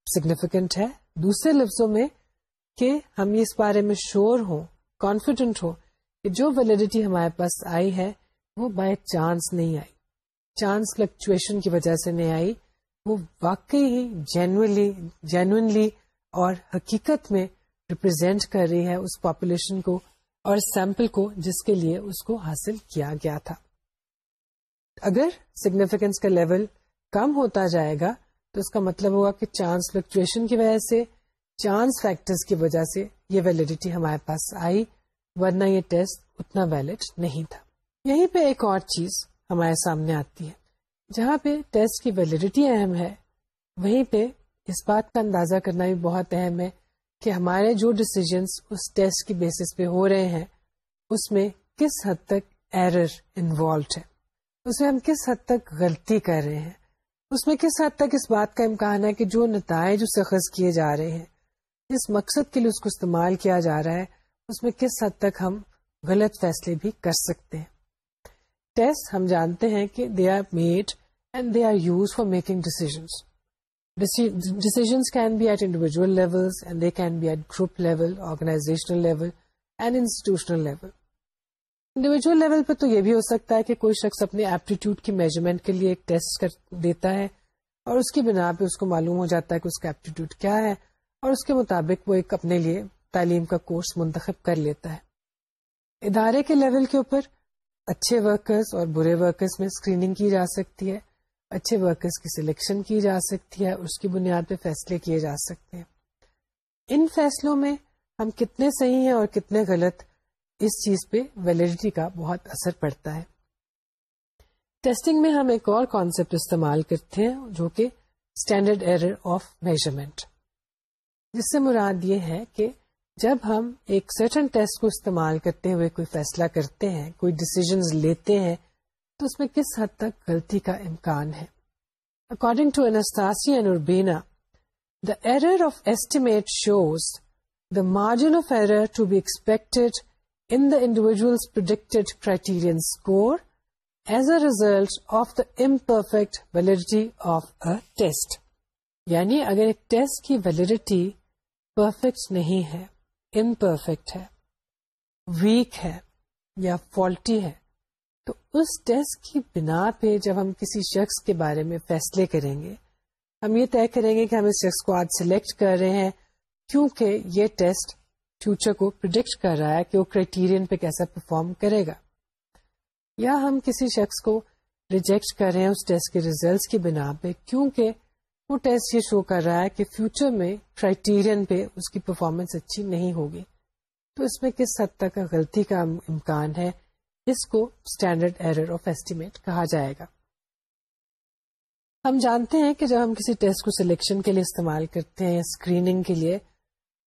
سگنیفیکینٹ ہے۔ دوسرے لفظوں میں کہ ہم اس بارے میں شور ہوں کانفیڈنٹ ہو کہ جو ویلڈیٹی ہمارے پاس آئی ہے، وہ بائی چانس نہیں آئی۔ چانس فلکچویشن کی وجہ سے نہیں آئی، وہ واقعی ہی جینولی جینوئنلی اور حقیقت میں ریپرزینٹ کر رہی ہے اس پاپولیشن کو۔ اور سیمپل کو جس کے لیے اس کو حاصل کیا گیا تھا۔ اگر سگنیفیکینس کا لیول کم ہوتا جائے گا، تو اس کا مطلب ہوا کہ چانس فلکچویشن کی وجہ سے چانس فیکٹر کی وجہ سے یہ ویلڈیٹی ہمارے پاس آئی، ورنہ یہ ٹیسٹ اتنا ویلڈ نہیں تھا۔ یہیں پہ ایک اور چیز ہمارے سامنے آتی ہے، جہاں پہ ٹیسٹ کی ویلڈیٹی اہم ہے، وہیں پہ اس بات کا اندازہ کرنا بھی بہت اہم ہے کہ ہمارے جو ڈسیزنس اس ٹیسٹ کی بیسس پہ ہو رہے ہیں، اس میں کس حد تک ایرر انوالوڈ ہے؟ اس میں ہم کس حد تک غلطی کر رہے ہیں؟ اس میں کس حد تک اس بات کا امکان ہے کہ جو نتائج اسے خز کیے جا رہے ہیں، جس مقصد کے لیے اس کو استعمال کیا جا رہا ہے، اس میں کس حد تک ہم غلط فیصلے بھی کر سکتے ہیں؟ ٹیسٹ ہم جانتے ہیں کہ they are made and they are used for making decisions decisions can be at individual level and they can be at group level organisational level and institutional level individual level پہ تو یہ بھی ہو سکتا ہے کہ کوئی شخص اپنے ایپٹیٹیوڈ کی میجرمنٹ کے لیے ایک ٹیسٹ کر دیتا ہے اور اس کی بنا پہ اس کو معلوم ہو جاتا ہے کہ اس کا ایپٹیٹیوڈ کیا ہے اور اس کے مطابق وہ ایک اپنے لیے تعلیم کا کورس منتخب کر لیتا ہے ادارے کے لیول کے اوپر اچھے ورکرز اور برے ورکرز میں اسکریننگ کی جا سکتی ہے اچھے ورکرز کی سلیکشن کی جا سکتی ہے، اس کی بنیاد پہ فیصلے کیے جا سکتے ہیں۔ ان فیصلوں میں ہم کتنے صحیح ہیں اور کتنے غلط، اس چیز پہ ویلڈیٹی کا بہت اثر پڑتا ہے۔ ٹیسٹنگ میں ہم ایک اور کانسیپٹ استعمال کرتے ہیں، جو کہ اسٹینڈرڈ ایرر آف میجرمنٹ جس سے مراد یہ ہے کہ جب ہم ایک سرٹن ٹیسٹ کو استعمال کرتے ہوئے کوئی فیصلہ کرتے ہیں، کوئی ڈسیزنز لیتے ہیں تو اس میں کس حد تک غلطی کا امکان ہے according to Anastasi and Urbina the error of estimate shows the margin of error to be expected in the individual's predicted criterion score as a result of the imperfect validity of a test. یعنی اگر ایک test کی validity perfect نہیں ہے imperfect ہے week ہے یا faulty ہے تو اس ٹیسٹ کی بنا پہ جب ہم کسی شخص کے بارے میں فیصلے کریں گے، ہم یہ طے کریں گے کہ ہم اس شخص کو آج سلیکٹ کر رہے ہیں کیونکہ یہ ٹیسٹ فیوچر کو پرڈکٹ کر رہا ہے کہ وہ کرائٹیرین پہ کیسا پرفارم کرے گا۔ یا ہم کسی شخص کو ریجیکٹ کر رہے ہیں اس ٹیسٹ کے ریزلٹس کی بنا پہ کیونکہ وہ ٹیسٹ یہ شو کر رہا ہے کہ فیوچر میں کرائٹیرین پہ اس کی پرفارمنس اچھی نہیں ہوگی۔ تو اس میں کس حد تک غلطی کا امکان ہے؟ اس کو اسٹینڈرڈ ایرر آف ایسٹیمیٹ کہا جائے گا۔ ہم جانتے ہیں کہ جب ہم کسی ٹیسٹ کو سلیکشن کے لیے استعمال کرتے ہیں یا اسکریننگ کے لیے،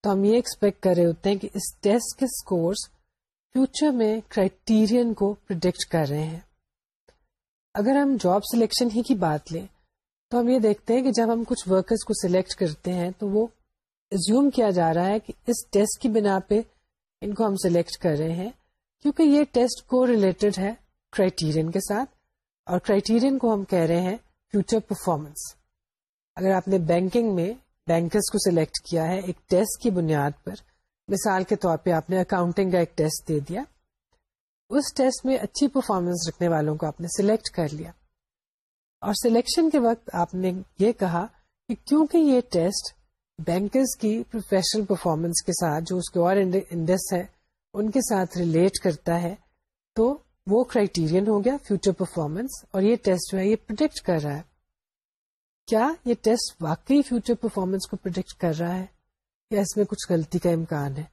تو ہم یہ ایکسپیکٹ کر رہے ہوتے ہیں کہ اس ٹیسٹ کے اسکورس فیوچر میں کرائٹیرین کو پرڈکٹ کر رہے ہیں۔ اگر ہم جاب سلیکشن ہی کی بات لیں، تو ہم یہ دیکھتے ہیں کہ جب ہم کچھ ورکرز کو سلیکٹ کرتے ہیں، تو وہ ایزیوم کیا جا رہا ہے کہ اس ٹیسٹ کی بنا پہ ان کو ہم سلیکٹ کر رہے ہیں۔ کیونکہ یہ ٹیسٹ کو ریلیٹڈ ہے کرائٹیرین کے ساتھ اور کرائٹیرین کو ہم کہہ رہے ہیں فیوچر پرفارمنس اگر آپ نے بینکنگ میں بینکرس کو سلیکٹ کیا ہے ایک ٹیسٹ کی بنیاد پر، مثال کے طور پہ آپ نے اکاؤنٹنگ کا ایک ٹیسٹ دے دیا، اس ٹیسٹ میں اچھی پرفارمنس رکھنے والوں کو آپ نے سلیکٹ کر لیا۔ اور سلیکشن کے وقت آپ نے یہ کہا کہ کیونکہ یہ ٹیسٹ بینکرز کی پروفیشنل پرفارمنس کے ساتھ، جو اس کے اور انڈس ہے ان کے ساتھ ریلیٹ کرتا ہے، تو وہ کرائٹیرین ہو گیا فیوچر پرفارمنس اور یہ ٹیسٹ جو ہے، یہ پروٹیکٹ کر رہا ہے۔ کیا یہ ٹیسٹ واقعی فیوچر پرفارمنس کو پرڈکٹ کر رہا ہے؟ یا اس میں کچھ غلطی کا امکان ہے؟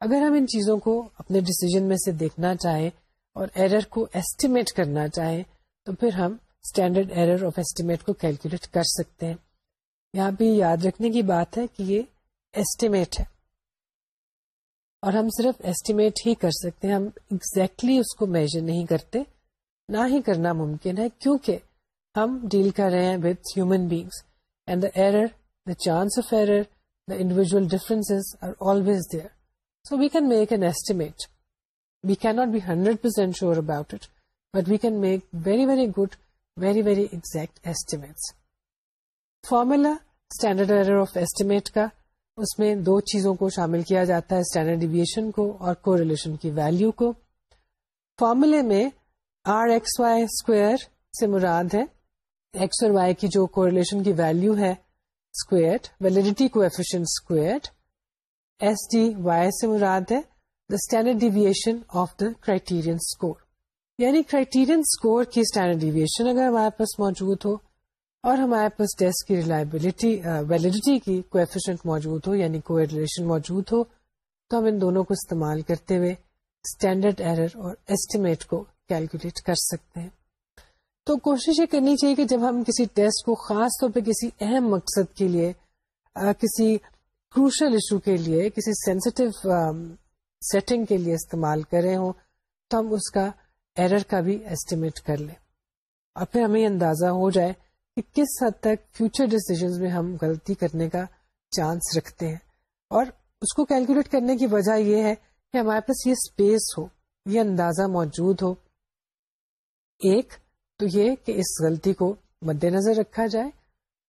اگر ہم ان چیزوں کو اپنے ڈسیزن میں سے دیکھنا چاہیں اور ایرر کو ایسٹیمیٹ کرنا چاہیں، تو پھر ہم اسٹینڈرڈ ایرر آف ایسٹیمیٹ کو کیلکولیٹ کر سکتے ہیں۔ یہاں پہ یاد رکھنے کی بات ہے کہ یہ ایسٹیمیٹ ہے۔ اور ہم صرف ایسٹیمیٹ ہی کر سکتے ہیں، ہم ایگزیکٹلی اس کو میجر نہیں کرتے، نہ ہی کرنا ممکن ہے، کیونکہ ہم ڈیل کر رہے ہیں with human beings and the error the chance of error the individual difference are always there so we can make an estimate we can not be hundred percent sure about it but we can make very very good very very exact estimates formula standard error of estimate کا اس میں دو چیزوں کو شامل کیا جاتا ہے standard deviation کو اور کو ریلیشن کی ویلو کو۔ فارمولے میں آر ایکس وائی اسکوئر سے مراد ہے۔ ایکس اور وائی کی جو کو ریلیشن کی ویلو ہے square validity coefficient square S D Y سے مراد ہے the standard deviation of the criterion score یعنی کرائٹیرئن اسکور کی اسٹینڈرڈ ڈیویشن اگر ہمارے پاس موجود ہو اور ہمارے پاس ٹیسٹ کی ریلائبلٹی ویلڈیٹی کی کوفیشنٹ موجود ہو یعنی کو ریلیشن موجود ہو، تو ہم ان دونوں کو استعمال کرتے ہوئے اسٹینڈرڈ ایرر اور ایسٹیمیٹ کو کیلکولیٹ کر سکتے ہیں۔ تو کوشش یہ کرنی چاہیے کہ جب ہم کسی ٹیسٹ کو خاص طور پہ کسی اہم مقصد کے لیے کسی کروشل ایشو کے لیے، کسی سینسٹیو سیٹنگ کے لیے استعمال کر رہے ہوں، تو ہم اس کا ایرر کا بھی ایسٹیمیٹ کر لیں۔ اور پھر ہمیں اندازہ ہو جائے کہ کس حد تک فیوچر ڈیسیزنز میں ہم غلطی کرنے کا چانس رکھتے ہیں؟ اور اس کو کیلکولیٹ کرنے کی وجہ یہ ہے کہ ہمارے پاس یہ اسپیس ہو، یہ اندازہ موجود ہو۔ ایک تو یہ کہ اس غلطی کو مد نظر رکھا جائے،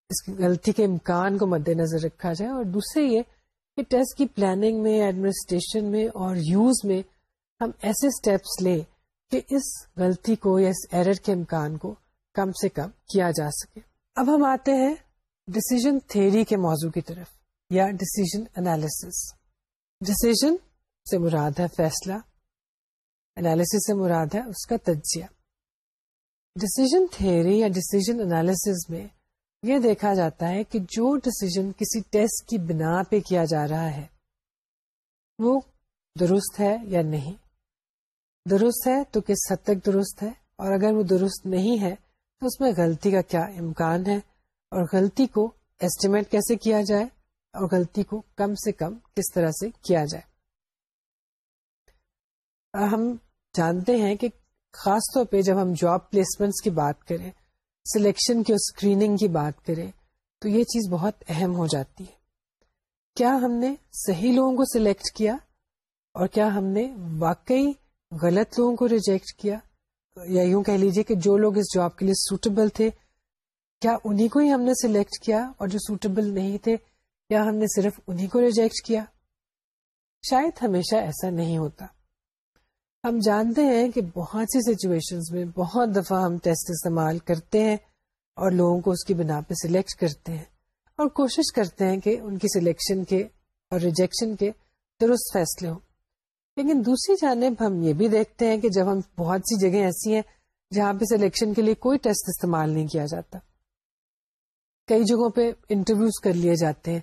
اس کی غلطی کے امکان کو مد نظر رکھا جائے، اور دوسرے یہ کہ ٹیسٹ کی پلاننگ میں ایڈمنسٹریشن میں اور یوز میں ہم ایسے اسٹیپس لیں کہ اس غلطی کو یا اس ایرر کے امکان کو کم سے کم کیا جا سکے۔ اب ہم آتے ہیں ڈسیزن تھیری کے موضوع کی طرف یا ڈسیزن انالیس ڈسیزن سے مراد ہے فیصلہ انالیس سے مراد ہے اس کا تجزیہ۔ ڈسیزن تھیری یا ڈسیزن انالیس میں یہ دیکھا جاتا ہے کہ جو ڈسیزن کسی ٹیسٹ کی بنا پہ کیا جا رہا ہے، وہ درست ہے یا نہیں۔ درست ہے تو کس حد تک درست ہے؟ اور اگر وہ درست نہیں ہے تو اس میں غلطی کا کیا امکان ہے اور غلطی کو ایسٹیمیٹ کیسے کیا جائے اور غلطی کو کم سے کم کس طرح سے کیا جائے؟ ہم جانتے ہیں کہ خاص طور پہ جب ہم جاب پلیسمنٹس کی بات کریں سلیکشن کی اور اسکریننگ کی بات کریں، تو یہ چیز بہت اہم ہو جاتی ہے۔ کیا ہم نے صحیح لوگوں کو سلیکٹ کیا اور کیا ہم نے واقعی غلط لوگوں کو ریجیکٹ کیا؟ یا یوں کہہ لیجیے کہ جو لوگ اس جاب کے لیے سوٹیبل تھے، کیا انہیں کو ہی ہم نے سلیکٹ کیا؟ اور جو سوٹیبل نہیں تھے، کیا ہم نے صرف انہیں کو ریجیکٹ کیا؟ شاید ہمیشہ ایسا نہیں ہوتا۔ ہم جانتے ہیں کہ بہت سی سچویشن میں بہت دفعہ ہم ٹیسٹ استعمال کرتے ہیں اور لوگوں کو اس کی بنا پہ سلیکٹ کرتے ہیں اور کوشش کرتے ہیں کہ ان کی سلیکشن کے اور ریجیکشن کے درست فیصلے ہوں۔ لیکن دوسری جانب ہم یہ بھی دیکھتے ہیں کہ جب ہم بہت سی جگہ ایسی ہیں جہاں پہ سلیکشن کے لیے کوئی ٹیسٹ استعمال نہیں کیا جاتا۔ کئی جگہوں پہ انٹرویوز کر لیے جاتے ہیں۔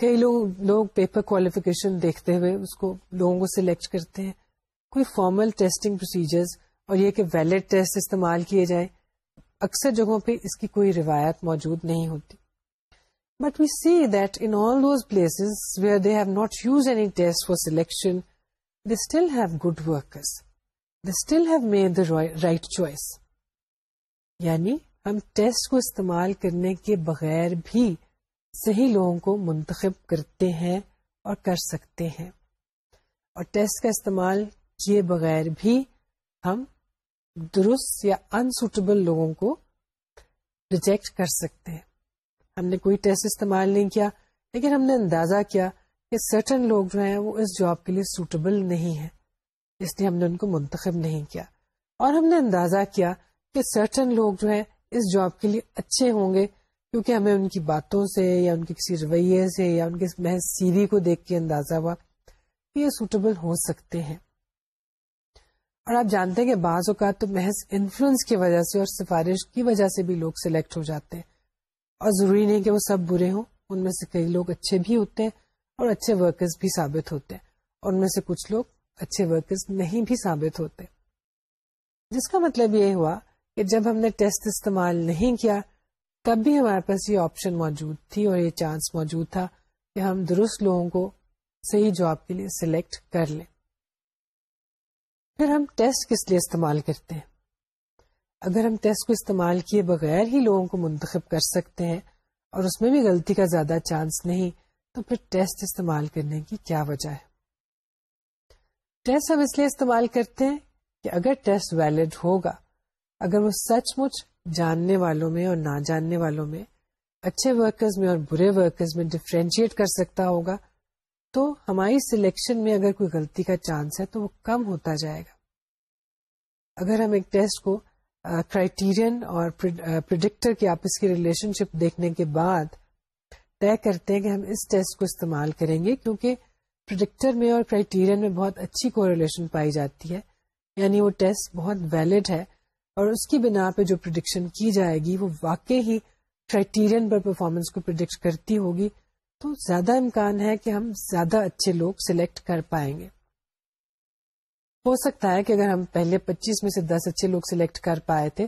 کئی لوگ لوگ پیپر کوالیفیکیشن دیکھتے ہوئے اس کو لوگوں کو سلیکٹ کرتے ہیں۔ کوئی فارمل ٹیسٹنگ پروسیجرز اور یہ کہ ویلڈ ٹیسٹ استعمال کیے جائیں۔ اکثر جگہوں پہ اس کی کوئی روایت موجود نہیں ہوتی۔ But we see that in all those places where they have not used any test for selection they still have good workers. They still have made the right choice. یعنی ہم ٹیسٹ کو استعمال کرنے کے بغیر بھی صحیح لوگوں کو منتخب کرتے ہیں اور کر سکتے ہیں اور ٹیسٹ کا استعمال کیے بغیر بھی ہم درست یا انسوٹیبل لوگوں کو ریجیکٹ کر سکتے ہیں ہم نے کوئی ٹیسٹ استعمال نہیں کیا، لیکن ہم نے اندازہ کیا کہ سرٹن لوگ جو ہیں وہ اس جاب کے لیے سوٹیبل نہیں ہے اس لیے ہم نے ان کو منتخب نہیں کیا۔ اور ہم نے اندازہ کیا کہ سرٹن لوگ جو ہیں اس جاب کے لیے اچھے ہوں گے، کیونکہ ہمیں ان کی باتوں سے یا ان کے کسی رویے سے یا ان کے محض سیری کو دیکھ کے اندازہ ہوا کہ یہ سوٹیبل ہو سکتے ہیں۔ اور آپ جانتے ہیں کہ بعض اوقات تو محض انفلوئنس کی وجہ سے اور سفارش کی وجہ سے بھی لوگ سلیکٹ ہو جاتے ہیں۔ اور ضروری نہیں کہ وہ سب برے ہوں، ان میں سے کئی لوگ اچھے بھی ہوتے ہیں اور اچھے ورکرز بھی ثابت ہوتے ہیں۔ اور ان میں سے کچھ لوگ اچھے ورکرز نہیں بھی ثابت ہوتے۔ جس کا مطلب یہ ہوا کہ جب ہم نے ٹیسٹ استعمال نہیں کیا، تب بھی ہمارے پاس یہ آپشن موجود تھی اور یہ چانس موجود تھا کہ ہم درست لوگوں کو صحیح جاب کے لیے سلیکٹ کر لیں۔ پھر ہم ٹیسٹ کس لیے استعمال کرتے ہیں؟ اگر ہم ٹیسٹ کو استعمال کیے بغیر ہی لوگوں کو منتخب کر سکتے ہیں اور اس میں بھی غلطی کا زیادہ چانس نہیں تو پھر ٹیسٹ استعمال کرنے کی کیا وجہ ہے؟ ٹیسٹ ہم اس لیے استعمال کرتے ہیں کہ اگر ٹیسٹ ویلڈ ہوگا، اگر وہ سچ مچ جاننے والوں میں اور نہ جاننے والوں میں، اچھے ورکرز میں اور برے ورکرز میں ڈفرینشیٹ کر سکتا ہوگا، تو ہماری سلیکشن میں اگر کوئی غلطی کا چانس ہے تو وہ کم ہوتا جائے گا۔ اگر ہم ایک ٹیسٹ کو کرائٹیرین اور پرڈکٹر کی آپس کی ریلیشن شپ دیکھنے کے بعد طے کرتے ہیں کہ ہم اس ٹیسٹ کو استعمال کریں گے، کیونکہ پرڈکٹر میں اور کرائٹیرین میں بہت اچھی کو ریلیشن پائی جاتی ہے۔ یعنی وہ ٹیسٹ بہت ویلڈ ہے اور اس کی بنا پہ جو پرڈکشن کی جائے گی، وہ واقع ہی کرائٹیرین پر پرفارمنس کو پرڈکٹ کرتی ہوگی۔ تو زیادہ امکان ہے کہ ہم زیادہ اچھے لوگ سلیکٹ کر پائیں گے۔ ہو سکتا ہے کہ اگر ہم پہلے پچیس میں سے دس اچھے لوگ سلیکٹ کر پائے تھے،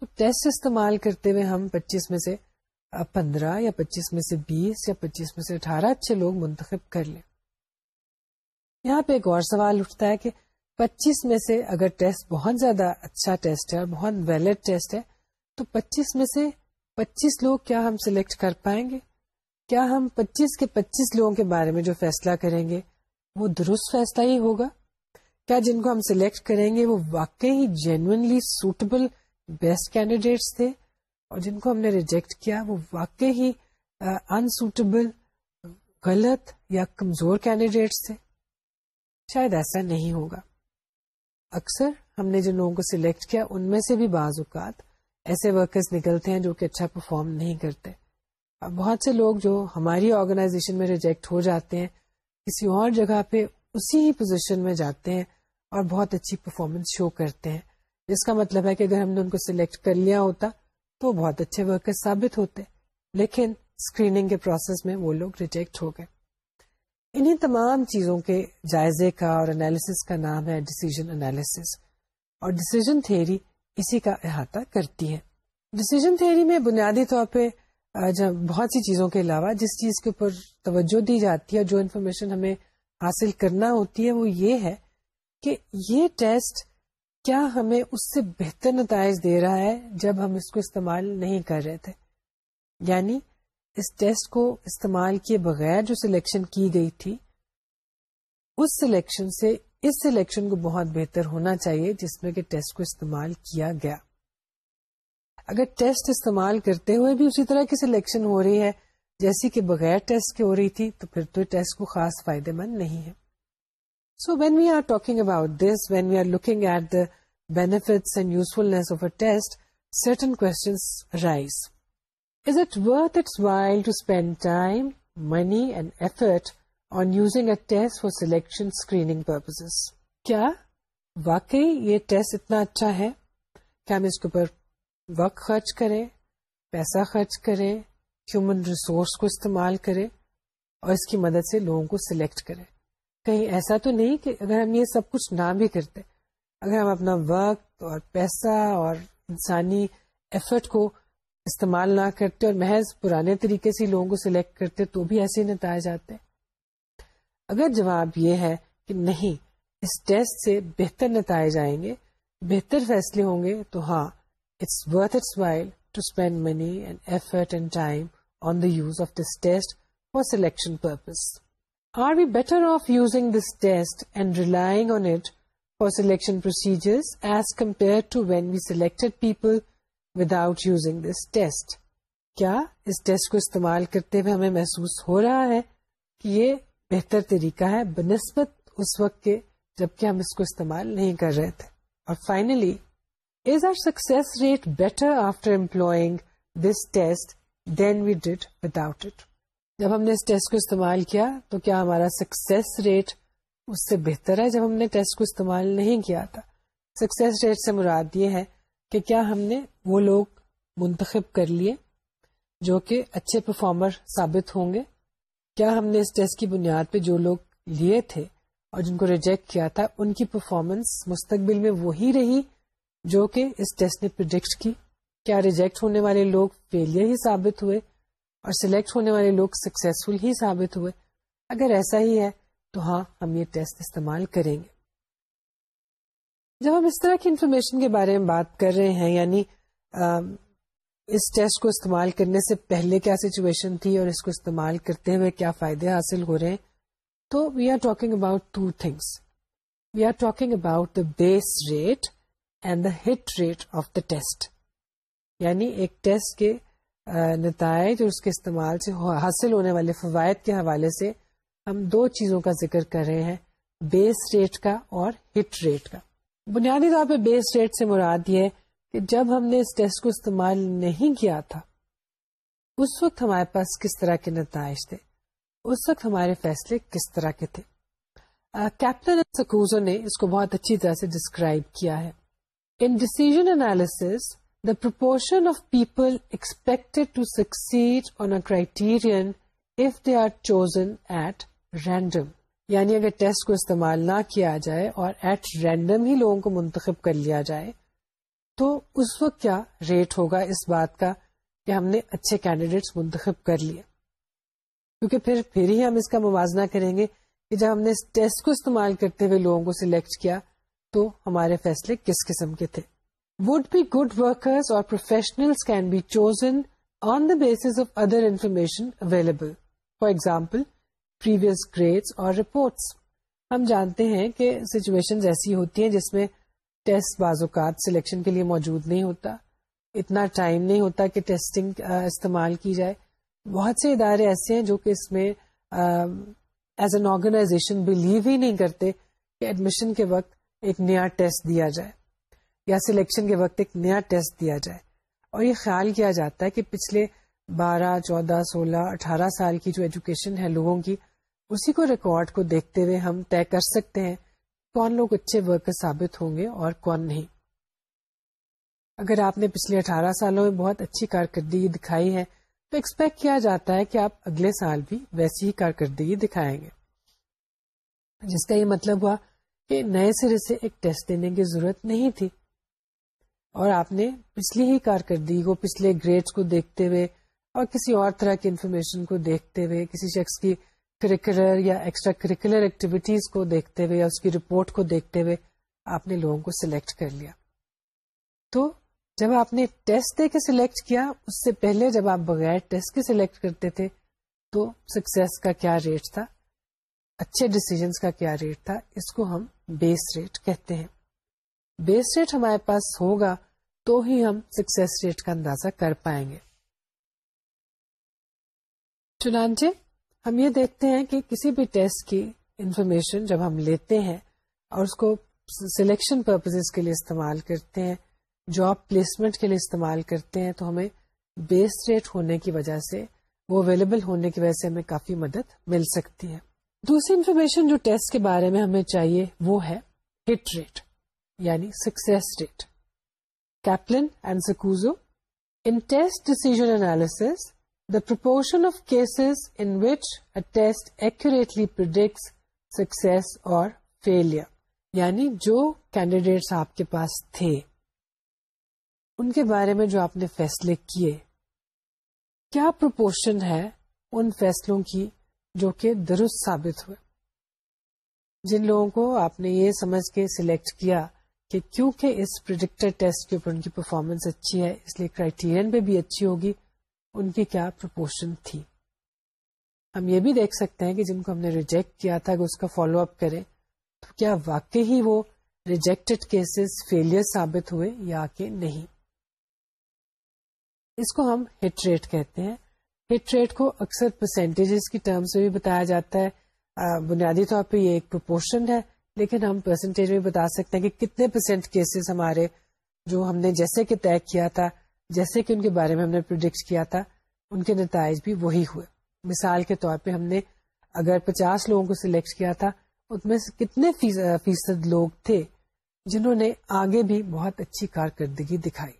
تو ٹیسٹ استعمال کرتے ہوئے ہم پچیس میں سے پندرہ یا پچیس میں سے بیس یا پچیس میں سے اٹھارہ اچھے لوگ منتخب کر لیں۔ یہاں پہ ایک اور سوال اٹھتا ہے کہ پچیس میں سے اگر ٹیسٹ بہت زیادہ اچھا ٹیسٹ ہے اور بہت ویلڈ ٹیسٹ ہے، تو پچیس میں سے پچیس لوگ کیا ہم سلیکٹ کر پائیں گے؟ کیا ہم پچیس کے پچیس لوگوں کے بارے میں جو فیصلہ کریں گے، وہ درست فیصلہ ہی ہوگا؟ کیا جن کو ہم سلیکٹ کریں گے، وہ واقعی جینوئنلی سوٹیبل بیسٹ کینڈیڈیٹس تھے؟ اور جن کو ہم نے ریجیکٹ کیا، وہ واقع ہی انسوٹیبل غلط یا کمزور کینڈیڈیٹس تھے۔ شاید ایسا نہیں ہوگا۔ اکثر ہم نے جن لوگوں کو سلیکٹ کیا، ان میں سے بھی بعض اوقات ایسے ورکرز نکلتے ہیں جو کہ اچھا پرفارم نہیں کرتے۔ بہت سے لوگ جو ہماری آرگنائزیشن میں ریجیکٹ ہو جاتے ہیں، کسی اور جگہ پہ اسی ہی پوزیشن میں جاتے ہیں اور بہت اچھی پرفارمنس شو کرتے ہیں۔ جس کا مطلب ہے کہ اگر ہم نے ان کو سلیکٹ کر لیا ہوتا تو بہت اچھے ورکر ثابت ہوتے لیکن اسکریننگ کے پروسیس میں وہ لوگ ریجیکٹ ہو گئے۔ انہیں تمام چیزوں کے جائزے کا اور انالیس کا نام ہے ڈسیزن انالیس اور ڈسیزن تھیری اسی کا احاطہ کرتی ہے۔ ڈسیزن تھیری میں بنیادی طور پہ جب بہت سی چیزوں کے علاوہ جس چیز کے اوپر توجہ دی جاتی ہے جو انفارمیشن ہمیں حاصل کرنا ہوتی ہے وہ یہ ہے کہ یہ ٹیسٹ کیا ہمیں اس سے بہتر نتائج دے رہا ہے جب ہم اس کو استعمال نہیں کر رہے تھے؟ یعنی اس ٹیسٹ کو استعمال کیے بغیر جو سلیکشن کی گئی تھی، اس سلیکشن سے اس سلیکشن کو بہت بہتر ہونا چاہیے جس میں کہ ٹیسٹ کو استعمال کیا گیا۔ اگر ٹیسٹ استعمال کرتے ہوئے بھی اسی طرح کی سلیکشن ہو رہی ہے، جیسی کہ بغیر ٹیسٹ کے ہو رہی تھی، تو پھر تو ٹیسٹ کو خاص فائدے مند نہیں ہے۔ So when we are talking about this when we are looking at the benefits and usefulness of a test certain rise is it worth its while to spend time money and effort on using a test for selection screening purpose کیا واقعی یہ test اتنا اچھا ہے کیا ہم اس کے اوپر وقت خرچ کریں پیسہ خرچ کریں ہیومن ریسورس کو استعمال کرے اور اس کی مدد سے لوگوں کو سلیکٹ کرے کہیں ایسا تو نہیں کہ اگر ہم یہ سب کچھ نہ بھی کرتے، اگر ہم اپنا وقت اور پیسہ اور انسانی ایفرٹ کو استعمال نہ کرتے اور محض پرانے طریقے سے لوگوں کو سلیکٹ کرتے تو بھی ایسے نتائج آتے۔ اگر جواب یہ ہے کہ نہیں، اس ٹیسٹ سے بہتر نتائج آئیں گے، بہتر فیصلے ہوں گے، تو ہاں it's worth its while to spend money and effort and time on the use of this test for selection purpose are we better off using this test and relying on it for selection procedures as compare to when we selected people without using this test کیا اس test کو استعمال کرتے ہوئے ہمیں محسوس ہو رہا ہے کہ یہ بہتر طریقہ ہے بنسبت اس وقت کے جبکہ ہم اس کو استعمال نہیں کر رہے تھے؟ اور finally is our success rate better after employing this test than we did without it جب ہم نے اس ٹیسٹ کو استعمال کیا تو کیا ہمارا سکسیس ریٹ اس سے بہتر ہے؟ جب ہم نے ٹیسٹ کو استعمال نہیں کیا تھا۔ سکسیس ریٹ سے مراد یہ ہے کہ کیا ہم نے وہ لوگ منتخب کر لیے جو کہ اچھے پرفارمر ثابت ہوں گے؟ کیا ہم نے اس ٹیسٹ کی بنیاد پہ جو لوگ لیے تھے اور جن کو ریجیکٹ کیا تھا، ان کی پرفارمنس مستقبل میں وہی رہی جو کہ اس ٹیسٹ نے پرڈکٹ کی؟ کیا ریجیکٹ ہونے والے لوگ فیلئر ہی ثابت ہوئے؟ اور سلیکٹ ہونے والے لوگ سکسیسفل ہی ثابت ہوئے۔ اگر ایسا ہی ہے تو ہاں ہم یہ ٹیسٹ استعمال کریں گے۔ جب ہم اس طرح کی انفارمیشن کے بارے میں بات کر رہے ہیں یعنی اس ٹیسٹ کو استعمال کرنے سے پہلے کیا سچویشن تھی اور اس کو استعمال کرتے ہوئے کیا فائدے حاصل ہو رہے ہیں، تو we are talking about two things we are talking about the base rate and the hit rate of the test یعنی ایک ٹیسٹ کے نتائج اور اس کے استعمال سے حاصل ہونے والے فوائد کے حوالے سے ہم دو چیزوں کا ذکر کر رہے ہیں، بیس ریٹ کا اور ہٹ ریٹ کا۔ بنیادی طور پہ بیس ریٹ سے مراد یہ کہ جب ہم نے اس ٹیسٹ کو استعمال نہیں کیا تھا، اس وقت ہمارے پاس کس طرح کے نتائج تھے؟ اس وقت ہمارے فیصلے کس طرح کے تھے؟ کیپٹن سکوزو نے اس کو بہت اچھی طرح سے ڈسکرائب کیا ہے۔ In decision analysis the proportion of people expected to succeed on a criterion if they are chosen at random یعنی اگر ٹیسٹ کو استعمال نہ کیا جائے اور ایٹ رینڈم ہی لوگوں کو منتخب کر لیا جائے، تو اس وقت کیا ریٹ ہوگا اس بات کا کہ ہم نے اچھے کینڈیڈیٹس منتخب کر لیے۔ کیونکہ پھر پھر ہی ہم اس کا موازنہ کریں گے کہ جب ہم نے اس ٹیسٹ کو استعمال کرتے ہوئے لوگوں کو سلیکٹ کیا، تو ہمارے فیصلے کس قسم کے تھے۔ وڈ بی گڈ ورکرز اور professional can be chosen on the basis of other information available for example previous grades اور رپورٹس ہم جانتے ہیں کہ سچویشن ایسی ہوتی ہیں جس میں ٹیسٹ بعض اوقات سلیکشن کے لیے موجود نہیں ہوتا. اتنا ٹائم نہیں ہوتا کہ ٹیسٹنگ استعمال کی جائے. بہت سے ادارے ایسے ہیں جو کہ اس میں ایز این آرگنائزیشن بلیو ہی نہیں کرتے کہ ایڈمیشن کے وقت ایک نیا ٹیسٹ دیا جائے. یا سلیکشن کے وقت ایک نیا ٹیسٹ دیا جائے۔ اور یہ خیال کیا جاتا ہے کہ پچھلے بارہ، چودہ، سولہ، اٹھارہ سال کی جو ایجوکیشن ہے لوگوں کی، اسی کو ریکارڈ کو دیکھتے ہوئے ہم طے کر سکتے ہیں کون لوگ اچھے ورکر ثابت ہوں گے اور کون نہیں۔ اگر آپ نے پچھلے اٹھارہ سالوں میں بہت اچھی کارکردگی دکھائی ہے، تو ایکسپیکٹ کیا جاتا ہے کہ آپ اگلے سال بھی ویسی ہی کارکردگی دکھائیں گے۔ جس کا یہ مطلب ہوا کہ نئے سرے سے ایک ٹیسٹ دینے کی ضرورت نہیں تھی۔ اور آپ نے پچھلی ہی کارکردگی کو، پچھلے گریڈس کو دیکھتے ہوئے اور کسی اور طرح کی انفارمیشن کو دیکھتے ہوئے، کسی شخص کی کریکولر یا ایکسٹرا کریکولر ایکٹیویٹیز کو دیکھتے ہوئے یا اس کی رپورٹ کو دیکھتے ہوئے آپ نے لوگوں کو سلیکٹ کر لیا۔ تو جب آپ نے ٹیسٹ دے کے سلیکٹ کیا، اس سے پہلے جب آپ بغیر ٹیسٹ کے سلیکٹ کرتے تھے، تو سکسیس کا کیا ریٹ تھا؟ اچھے ڈسیزنس کا کیا ریٹ تھا؟ اس کو ہم بیس ریٹ کہتے ہیں۔ بیس ریٹ ہمارے پاس ہوگا، تو ہی ہم سکسیس ریٹ کا اندازہ کر پائیں گے۔ چنانچہ، ہم یہ دیکھتے ہیں کہ کسی بھی ٹیسٹ کی انفارمیشن جب ہم لیتے ہیں اور اس کو سلیکشن پرپز کے لیے استعمال کرتے ہیں جاب پلیسمنٹ کے لیے استعمال کرتے ہیں، تو ہمیں بیس ریٹ ہونے کی وجہ سے، وہ اویلیبل ہونے کی وجہ سے ہمیں کافی مدد مل سکتی ہے۔ دوسری انفارمیشن جو ٹیسٹ کے بارے میں ہمیں چاہیے، وہ ہے ہٹ ریٹ یعنی success rate Kaplan and Saccuzzo in test decision analysis the proportion of cases in which a test accurately predicts success اور فیلئر یعنی جو کینڈیڈیٹس آپ کے پاس تھے. ان کے بارے میں جو آپ نے فیصلے کیے. کیا پرپورشن ہے ان فیصلوں کی جو کہ درست ثابت ہوئے؟ جن لوگوں کو آپ نے یہ سمجھ کے سلیکٹ کیا کہ کیونکہ اس پروجیکٹر ٹیسٹ کے اوپر ان کی پرفارمنس اچھی ہے، اس لیے کرائٹیرین پہ بھی اچھی ہوگی، ان کی کیا پرپورشن تھی؟ ہم یہ بھی دیکھ سکتے ہیں کہ جن کو ہم نے ریجیکٹ کیا تھا کہ اس کا فالو اپ کرے تو کیا واقعی ہی وہ ریجیکٹڈ کیسز فیلئر ثابت ہوئے یا کہ نہیں؟ اس کو ہم ہٹ ریٹ کہتے ہیں۔ ہٹ ریٹ کو اکثر پرسینٹیج کی ٹرمز میں بھی بتایا جاتا ہے۔ بنیادی طور پہ یہ ایک پرپورشن ہے۔ لیکن ہم پرسنٹیج میں بتا سکتے ہیں کہ کتنے پرسینٹ کیسز ہمارے جو ہم نے جیسے کہ طے کیا تھا، جیسے کہ ان کے بارے میں ہم نے پروڈکٹ کیا تھا، ان کے نتائج بھی وہی ہوئے۔ مثال کے طور پہ ہم نے اگر پچاس لوگوں کو سلیکٹ کیا تھا، ان میں سے کتنے فیصد لوگ تھے جنہوں نے آگے بھی بہت اچھی کارکردگی دکھائی۔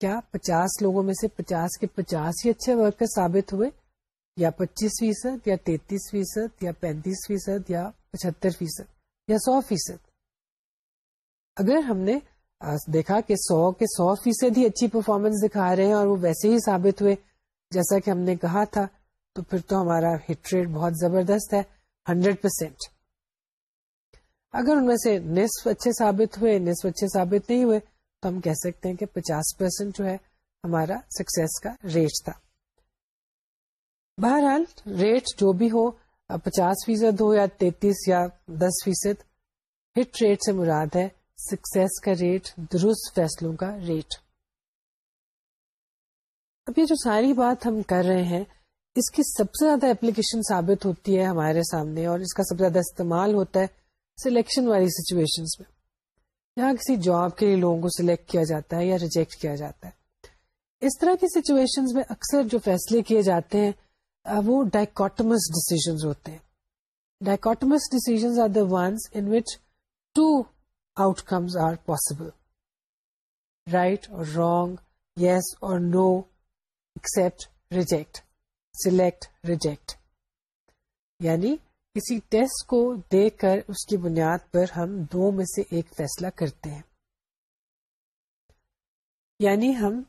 کیا پچاس لوگوں میں سے پچاس کے پچاس ہی اچھے ورکر ثابت ہوئے؟ یا پچیس فیصد، یا تینتیس فیصد، یا پینتیس فیصد، یا پچہتر فیصد یا سو فیصد۔ اگر ہم نے دیکھا کہ سو کے سو فیصد ہی اچھی پرفارمنس دکھا رہے ہیں اور وہ ویسے ہی ثابت ہوئے، جیسا کہ ہم نے کہا تھا، تو پھر تو ہمارا ہٹ ریٹ بہت زبردست ہے، ہنڈریڈ پرسینٹ اگر ان میں سے نصف اچھے ثابت ہوئے، نصف اچھے ثابت نہیں ہوئے، تو ہم کہہ سکتے ہیں کہ پچاس پرسینٹ جو ہے ہمارا سکسیس کا ریٹ تھا۔ بہرحال ریٹ جو بھی ہو پچاس فیصد ہو یا تینتیس یا دس فیصد، ہٹ ریٹ سے مراد ہے سکسیس کا ریٹ، درست فیصلوں کا ریٹ۔ اب یہ جو ساری بات ہم کر رہے ہیں، اس کی سب سے زیادہ اپلیکیشن ثابت ہوتی ہے ہمارے سامنے اور اس کا سب سے زیادہ استعمال ہوتا ہے سلیکشن والی سچویشن میں۔ جہاں کسی جاب کے لیے لوگوں کو سلیکٹ کیا جاتا ہے یا ریجیکٹ کیا جاتا ہے۔ اس طرح کی سچویشن میں اکثر جو فیصلے کیے جاتے ہیں وہ ڈائکٹمس ڈیسیزنس ہوتے ہیں۔ Dichotomous decisions are the ones in which two outcomes are possible right اور رانگ یس اور no accept reject select reject یعنی کسی ٹیسٹ کو دیکھ کر اس کی بنیاد پر ہم دو میں سے ایک فیصلہ کرتے ہیں۔ یعنی ہم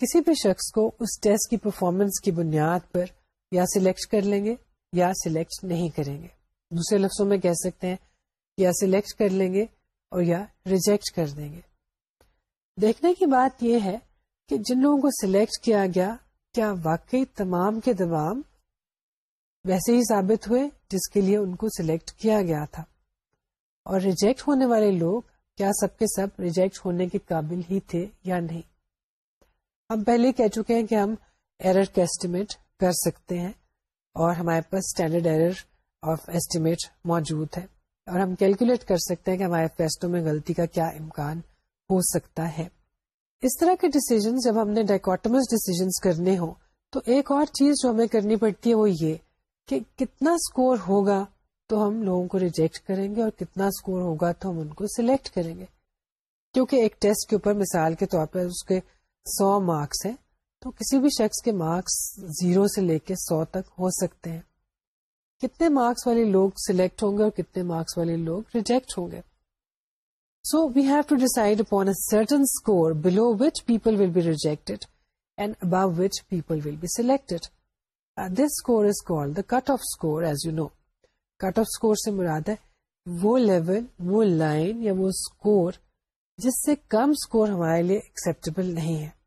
کسی بھی شخص کو اس ٹیسٹ کی پرفارمنس کی بنیاد پر یا سلیکٹ کر لیں گے یا سلیکٹ نہیں کریں گے۔ دوسرے لفظوں میں کہہ سکتے ہیں یا سلیکٹ کر لیں گے اور یا ریجیکٹ کر دیں گے۔ دیکھنے کی بات یہ ہے کہ جن لوگوں کو سلیکٹ کیا گیا، کیا واقعی تمام کے تمام ویسے ہی ثابت ہوئے جس کے لیے ان کو سلیکٹ کیا گیا تھا؟ اور ریجیکٹ ہونے والے لوگ، کیا سب کے سب ریجیکٹ ہونے کے قابل ہی تھے یا نہیں؟ ہم پہلے کہہ چکے ہیں کہ ہم ایرر کا کر سکتے ہیں اور ہمارے پاس اسٹینڈرڈ ایرر آف ایسٹیمیٹ موجود ہے اور ہم کیلکولیٹ کر سکتے ہیں کہ ہمارے فیسٹوں میں غلطی کا کیا امکان ہو سکتا ہے۔ اس طرح کے ڈیسیزن جب ہم نے ڈائکٹمس ڈیسیزنس کرنے ہوں تو ایک اور چیز جو ہمیں کرنی پڑتی ہے وہ یہ کہ کتنا اسکور ہوگا تو ہم لوگوں کو ریجیکٹ کریں گے اور کتنا اسکور ہوگا تو ہم ان کو سلیکٹ کریں گے۔ کیونکہ ایک ٹیسٹ کے اوپر مثال کے طور پر اس کے سو مارکس ہیں۔ تو کسی بھی شخص کے مارکس زیرو سے لے کے سو تک ہو سکتے ہیں۔ کتنے مارکس والے لوگ سلیکٹ ہوں گے اور کتنے مارکس والے لوگ ریجیکٹ ہوں گے۔ So we have to decide upon a certain score below which people will be rejected and above which people will be selected. This score is call the cut off score as you know cut off score سے مراد ہے وہ level وہ line یا وہ score جس سے کم score ہمارے لیے ایکسپٹیبل نہیں ہے۔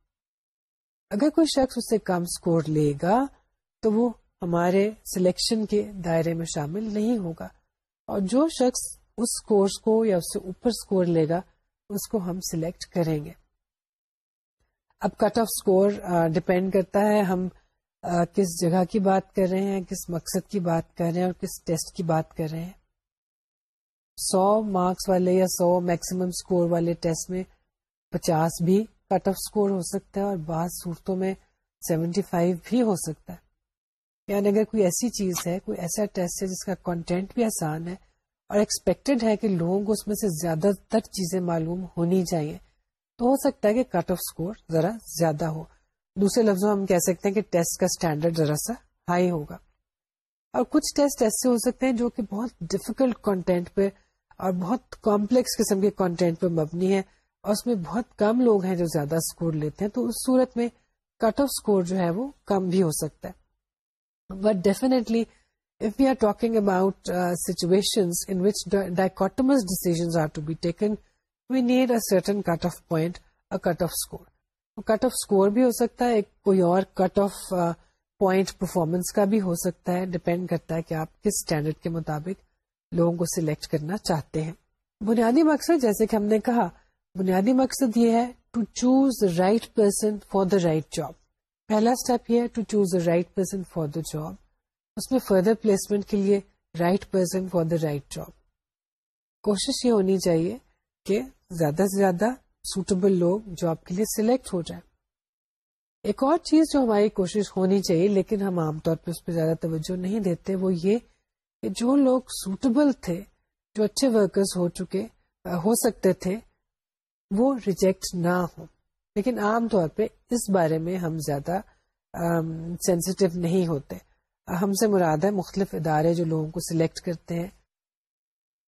اگر کوئی شخص اس سے کم اسکور لے گا تو وہ ہمارے سلیکشن کے دائرے میں شامل نہیں ہوگا۔ اور جو شخص اس کورس کو یا اس سے اوپر اسکور لے گا اس کو ہم سلیکٹ کریں گے۔ اب کٹ آف اسکور ڈپینڈ کرتا ہے ہم uh, کس جگہ کی بات کر رہے ہیں کس مقصد کی بات کر رہے ہیں اور کس ٹیسٹ کی بات کر رہے ہیں۔ سو مارکس والے یا سو میکسیمم اسکور والے ٹیسٹ میں پچاس بھی کٹ آف اسکور ہو سکتا ہے اور بعض صورتوں میں سیونٹی فائیو بھی ہو سکتا ہے۔ یعنی اگر کوئی ایسی چیز ہے، کوئی ایسا ٹیسٹ ہے جس کا کانٹینٹ بھی آسان ہے اور ایکسپیکٹڈ ہے کہ لوگوں کو اس میں سے زیادہ تر چیزیں معلوم ہونی چاہیے، تو ہو سکتا ہے کہ کٹ آف اسکور ذرا زیادہ ہو۔ دوسرے لفظوں ہم کہہ سکتے ہیں کہ ٹیسٹ کا اسٹینڈرڈ ذرا سا ہائی ہوگا۔ اور کچھ ٹیسٹ ایسے ہو سکتے ہیں جو کہ بہت ڈفیکلٹ کانٹینٹ پہ اور بہت کمپلیکس قسم کے کانٹینٹ پہ مبنی ہے اور اس میں بہت کم لوگ ہیں جو زیادہ اسکور لیتے ہیں تو اس صورت میں کٹ آف اسکور جو ہے وہ کم بھی ہو سکتا ہے but definitely If we are talking about uh, situations in which dichotomous decisions are to be taken, we need a certain cutoff point, a cutoff score. Cut off score بھی ہو سکتا ہے ایک کوئی اور کٹ آف پوائنٹ پرفارمنس کا بھی ہو سکتا ہے ڈپینڈ کرتا ہے کہ آپ کس اسٹینڈرڈ کے مطابق لوگوں کو سلیکٹ کرنا چاہتے ہیں بنیادی مقصد جیسے کہ ہم نے کہا بنیادی مقصد یہ ہے to choose the right person for the right job پہلا اسٹیپ یہ ہے to choose the right person for the job اس میں فردر پلیسمنٹ کے لیے right person for the right job کوشش یہ ہونی چاہیے کہ زیادہ سے زیادہ سوٹیبل لوگ جاب کے لیے سلیکٹ ہو جائیں. ایک اور چیز جو ہماری کوشش ہونی چاہیے لیکن ہم عام طور پہ اس پہ زیادہ توجہ نہیں دیتے وہ یہ کہ جو لوگ سوٹیبل تھے، جو اچھے ورکرز ہو چکے، ہو سکتے تھے وہ ریجیکٹ نہ ہو لیکن عام طور پہ اس بارے میں ہم زیادہ سینسیٹیو نہیں ہوتے۔ ہم سے مراد ہے مختلف ادارے جو لوگوں کو سلیکٹ کرتے ہیں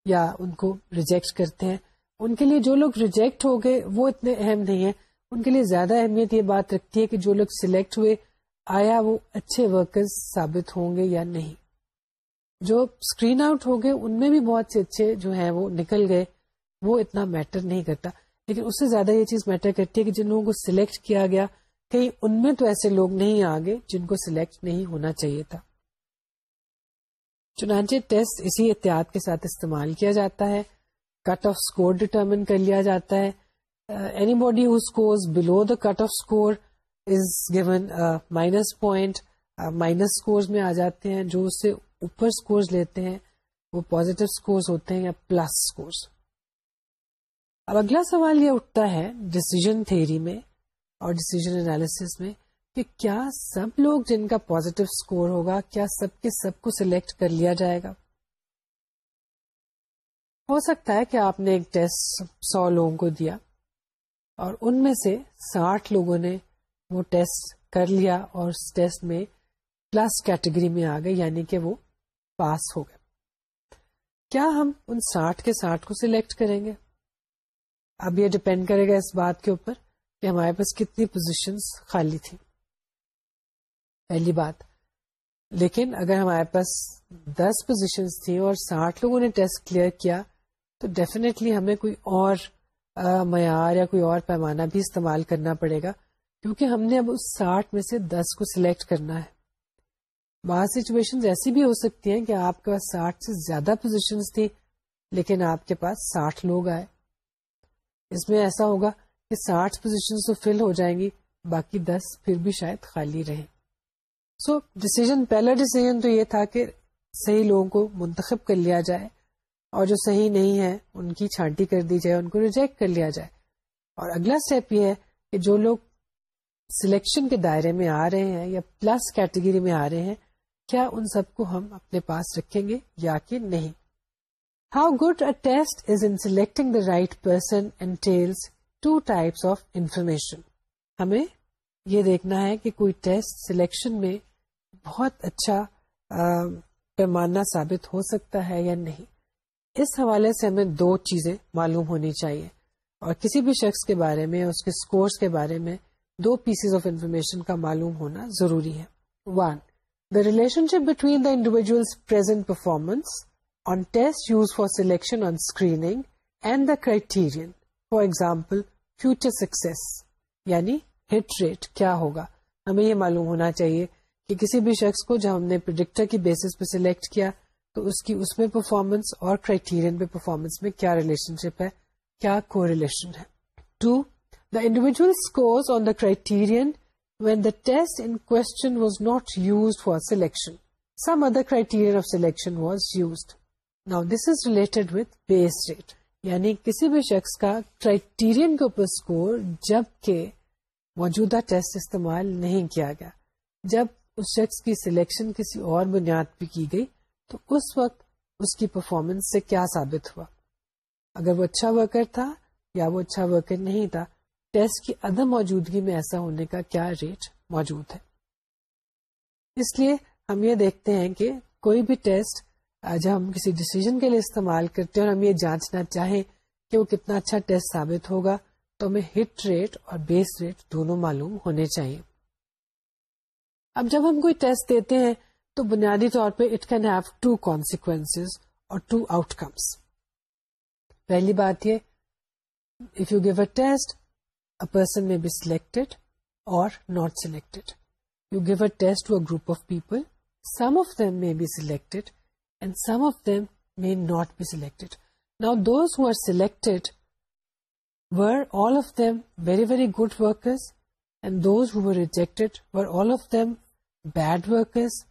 یا ان کو ریجیکٹ کرتے ہیں۔ ان کے لیے جو لوگ ریجیکٹ ہو گئے وہ اتنے اہم نہیں ہیں۔ ان کے لیے زیادہ اہمیت یہ بات رکھتی ہے کہ جو لوگ سلیکٹ ہوئے، آیا وہ اچھے ورکرز ثابت ہوں گے یا نہیں۔ جو اسکرین آؤٹ ہو گئے، ان میں بھی بہت سے اچھے جو ہیں وہ نکل گئے۔ وہ اتنا میٹر نہیں کرتا۔ لیکن اس سے زیادہ یہ چیز میٹر کرتی ہے کہ جن لوگوں کو سلیکٹ کیا گیا، کہیں ان میں تو ایسے لوگ نہیں آگے جن کو سلیکٹ نہیں ہونا چاہیے تھا۔ چنانچہ ٹیسٹ اسی احتیاط کے ساتھ استعمال کیا جاتا ہے کٹ آف اسکور ڈٹرمن کر لیا جاتا ہے۔ Anybody who below the cut off score is given minus point minus score میں آ جاتے ہیں، جو اس سے اوپر اسکور لیتے ہیں، وہ پوزیٹو اسکور ہوتے ہیں یا پلس اسکور اب اگلا سوال یہ اٹھتا ہے ڈسیزن تھیری میں اور ڈسیزن انالیس میں کہ کیا سب لوگ جن کا پوزیٹو اسکور ہوگا، کیا سب کے سب کو سلیکٹ کر لیا جائے گا؟ ہو سکتا ہے کہ آپ نے ایک ٹیسٹ سو لوگوں کو دیا اور ان میں سے ساٹھ لوگوں نے وہ ٹیسٹ کر لیا اور اس ٹیسٹ میں پلس کیٹیگری میں آ گئے یعنی کہ وہ پاس ہو گئے۔ کیا ہم ان ساٹھ کے ساٹھ کو سلیکٹ کریں گے؟ اب یہ ڈپینڈ کرے گا اس بات کے اوپر کہ ہمارے پاس کتنی پوزیشن خالی تھی پہلی بات۔ لیکن اگر ہمارے پاس دس پوزیشن تھیں اور ساٹھ لوگوں نے ٹیسٹ کلیئر کیا، تو ڈیفینیٹلی ہمیں کوئی اور معیار یا کوئی اور پیمانہ بھی استعمال کرنا پڑے گا، کیونکہ ہم نے اب اس ساٹھ میں سے دس کو سلیکٹ کرنا ہے۔ بعض سچویشن ایسی بھی ہو سکتی ہیں کہ آپ کے پاس ساٹھ سے زیادہ پوزیشن تھی لیکن آپ کے پاس ساٹھ لوگ آئے۔ اس میں ایسا ہوگا کہ ساٹھ پوزیشن تو فل ہو جائیں گی، باقی دس پھر بھی شاید خالی رہے سو ڈسیزن پہلا ڈسیزن تو یہ تھا کہ صحیح لوگوں کو منتخب کر لیا جائے اور جو صحیح نہیں ہے، ان کی چھانٹی کر دی جائے، ان کو ریجیکٹ کر لیا جائے۔ اور اگلا اسٹیپ یہ ہے کہ جو لوگ سلیکشن کے دائرے میں آ رہے ہیں یا پلس کیٹیگری میں آ رہے ہیں، کیا ان سب کو ہم اپنے پاس رکھیں گے یا کہ نہیں؟ How good a test is in selecting the right person and tells two types of information ہمیں یہ دیکھنا ہے کہ کوئی ٹیسٹ سلیکشن میں بہت اچھا پیمانہ ثابت ہو سکتا ہے یا نہیں اس حوالے سے ہمیں دو چیزیں معلوم ہونی چاہیے اور کسی بھی شخص کے بارے میں اس کے اسکورس کے بارے میں دو پیسز آف انفارمیشن کا معلوم ہونا ضروری ہے one the relationship between the individual's performance on test use for selection on screening and the criterion for example future success یعنی ہٹ ریٹ کیا ہوگا ہمیں یہ معلوم ہونا چاہیے کہ کسی بھی شخص کو جب ہم نے پروڈکٹر کی بیسس پہ سلیکٹ کیا تو اس کی اس میں پرفارمنس اور کرائٹیرین پہ پرفارمنس میں کیا ریلیشن شپ ہے کیا کو ریلیشن ہے to the individual score on the criterion when the test in question was not use for selection some other criterion of selection was used now this is related with base rate یعنی کسی بھی شخص کا criterion کے اوپر score جبکہ موجودہ test استعمال نہیں کیا گیا، جب اس شخص کی سلیکشن کسی اور بنیاد پہ کی گئی، تو اس وقت اس کی پرفارمنس سے کیا ثابت ہوا؟ اگر وہ اچھا ورکر تھا یا وہ اچھا ورکر نہیں تھا ٹیسٹ کی عدم موجودگی میں ایسا ہونے کا کیا ریٹ موجود ہے؟ اس لیے ہم یہ دیکھتے ہیں کہ کوئی بھی ٹیسٹ جب ہم کسی ڈسیزن کے لیے استعمال کرتے ہیں اور ہم یہ جانچنا چاہیں کہ وہ کتنا اچھا ٹیسٹ ثابت ہوگا، تو ہمیں ہٹ ریٹ اور بیس ریٹ دونوں معلوم ہونے چاہیے۔ اب جب ہم کوئی ٹیسٹ دیتے ہیں، تو بنیادی طور پہ it can have two consequence or two out کمس پہلی بات یہ if you give a test a person may be selected or not selected you give a test to a group of people some of them may be selected and some of them may not be selected. Now, those who are selected were all of them very, very good workers, and those who were rejected were all of them bad workers.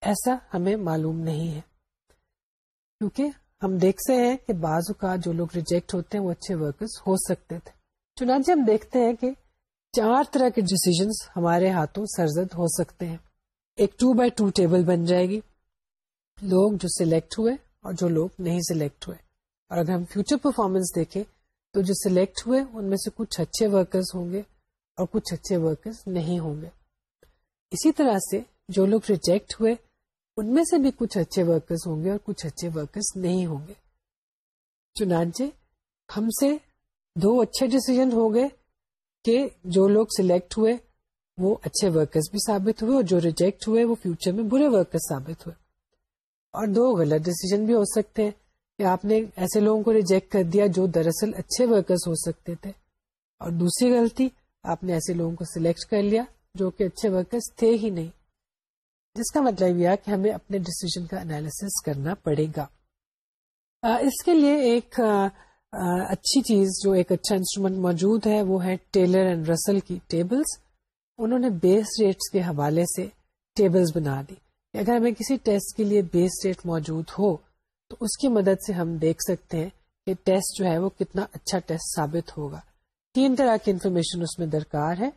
ایسا ہمیں معلوم نہیں ہے۔ کیونکہ ہم دیکھ سے ہیں کہ بعض اوقات جو لوگ ریجیکٹ ہوتے ہیں وہ اچھے ورکرز ہو سکتے تھے۔ چنانچہ ہم دیکھتے ہیں کہ چار طرح کے ڈسیزنس ہمارے ہاتھوں سرزد ہو سکتے ہیں۔ ایک ٹو بائی ٹو ٹیبل بن جائے گی۔ لوگ جو سلیکٹ ہوئے اور جو لوگ نہیں سلیکٹ ہوئے۔ اور اگر ہم فیوچر پرفارمنس دیکھیں تو جو سلیکٹ ہوئے ان میں سے کچھ اچھے ورکرز ہوں گے اور کچھ اچھے ورکرز نہیں ہوں گے۔ اسی طرح سے جو لوگ ریجیکٹ ہوئے ان میں سے بھی کچھ اچھے ورکرز ہوں گے اور کچھ اچھے ورکرز نہیں ہوں گے۔ چنانچہ ہم سے دو اچھے ڈسیزن ہو گئے کہ جو لوگ سلیکٹ ہوئے وہ اچھے ورکرز بھی ثابت ہوئے اور جو ریجیکٹ ہوئے وہ فیوچر میں برے ورکرز ثابت ہوئے۔ اور دو غلط ڈسیزن بھی ہو سکتے ہیں کہ آپ نے ایسے لوگوں کو ریجیکٹ کر دیا جو دراصل اچھے ورکرز ہو سکتے تھے۔ اور دوسری غلطی، آپ نے ایسے لوگوں کو سلیکٹ کر لیا جو کہ اچھے ورکرز تھے ہی نہیں۔ جس کا مطلب یہ کہ ہمیں اپنے ڈسیزن کا انالیس کرنا پڑے گا۔ اس کے لیے ایک اچھی چیز جو ایک اچھا انسٹرومنٹ موجود ہے وہ ہے ٹیلر اینڈ رسل کی ٹیبلز انہوں نے بیس ریٹس کے حوالے سے ٹیبلز بنا دی۔ اگر ہمیں کسی ٹیسٹ کے لیے بیس ریٹ موجود ہو، تو اس کی مدد سے ہم دیکھ سکتے ہیں کہ ٹیسٹ جو ہے وہ کتنا اچھا ٹیسٹ ثابت ہوگا۔ تین طرح کی انفارمیشن اس میں درکار ہے۔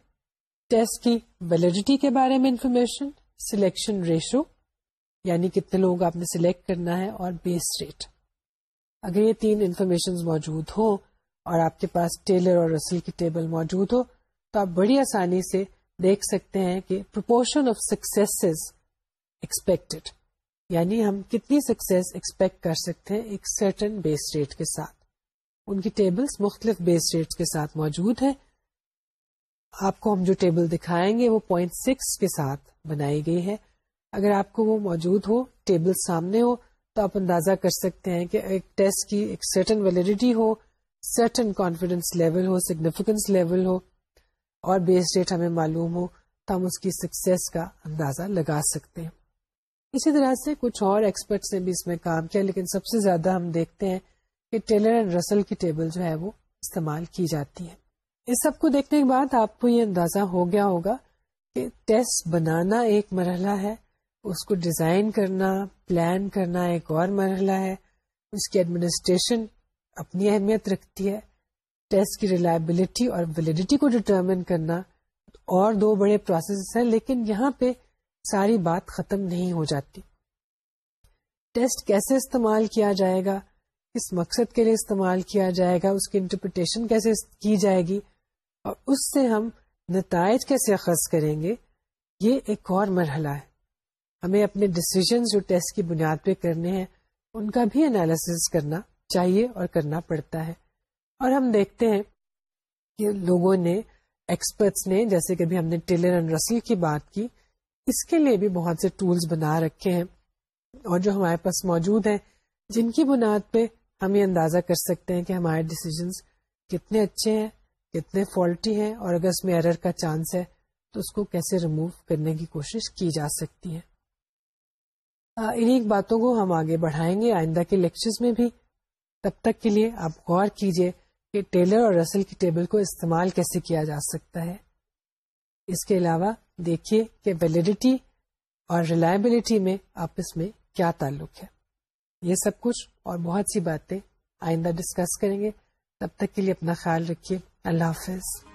ٹیسٹ کی ویلڈیٹی کے بارے میں انفارمیشن سلیکشن ریشو یعنی کتنے لوگ آپ نے سلیکٹ کرنا ہے اور بیس ریٹ اگر یہ تین انفارمیشن موجود ہو اور آپ کے پاس ٹیلر اور رسل کی ٹیبل موجود ہو، تو آپ بڑی آسانی سے دیکھ سکتے ہیں کہ پرپورشن آف سکسیس ایکسپیکٹڈ یعنی ہم کتنی سکسیس ایکسپیکٹ کر سکتے ہیں ایک سرٹن بیس ریٹ کے ساتھ. ان کی ٹیبلز مختلف بیس ریٹس کے ساتھ موجود ہیں. آپ کو ہم جو ٹیبل دکھائیں گے وہ پوائنٹ سکس کے ساتھ بنائی گئی ہے. اگر آپ کو وہ موجود ہو ٹیبل سامنے ہو، تو آپ اندازہ کر سکتے ہیں کہ ایک ٹیسٹ کی ایک سرٹن ویلڈیٹی ہو سرٹن کانفیڈینس لیول ہو سگنیفیکینس لیول ہو، اور بیس ریٹ ہمیں معلوم ہو تو ہم اس کی سکسیس کا اندازہ لگا سکتے ہیں. اسی طرح سے کچھ اور ایکسپرٹس نے بھی اس میں کام کیا، لیکن سب سے زیادہ ہم دیکھتے ہیں کہ ٹیلر اینڈ رسل کی ٹیبل جو ہے وہ استعمال کی جاتی ہے۔ اس سب کو دیکھنے کے بعد آپ کو یہ اندازہ ہو گیا ہوگا کہ ٹیسٹ بنانا ایک مرحلہ ہے، اس کو ڈیزائن کرنا پلان کرنا ایک اور مرحلہ ہے، اس کی ایڈمنسٹریشن اپنی اہمیت رکھتی ہے ٹیسٹ کی ریلائبلٹی اور ویلڈیٹی کو ڈٹرمن کرنا اور دو بڑے پروسیس ہیں، لیکن یہاں پہ ساری بات ختم نہیں ہو جاتی۔ ٹیسٹ کیسے استعمال کیا جائے گا؟ کس مقصد کے لیے استعمال کیا جائے گا؟ اس کی انٹرپریٹیشن کیسے کی جائے گی؟ اور اس سے ہم نتائج کیسے اخذ کریں گے؟ یہ ایک اور مرحلہ ہے۔ ہمیں اپنے ڈسیزن جو ٹیسٹ کی بنیاد پہ کرنے ہیں، ان کا بھی انالیس کرنا چاہیے اور کرنا پڑتا ہے۔ اور ہم دیکھتے ہیں کہ لوگوں نے ایکسپرٹس نے، جیسے کہ ابھی ہم نے ٹیلر اینڈ رسل کی بات کی اس کے لیے بھی بہت سے ٹولز بنا رکھے ہیں اور جو ہمارے پاس موجود ہیں، جن کی بنیاد پہ ہم یہ اندازہ کر سکتے ہیں کہ ہمارے ڈسیزنس کتنے اچھے ہیں، کتنے فالٹی ہیں اور اگر اس میں ایرر کا چانس ہے تو اس کو کیسے ریموو کرنے کی کوشش کی جا سکتی ہے۔ انہیں باتوں کو ہم آگے بڑھائیں گے۔ آئندہ کے لیکچرز میں بھی تب تک کے لیے آپ غور کیجیے کہ ٹیلر اور رسل کی ٹیبل کو استعمال کیسے کیا جا سکتا ہے۔ اس کے علاوہ دیکھیے کہ ویلڈیٹی اور ریلائبلٹی میں آپس میں کیا تعلق ہے۔ یہ سب کچھ اور بہت سی باتیں آئندہ ڈسکس کریں گے۔ تب تک کے لیے اپنا خیال رکھیے۔ اللہ حافظ۔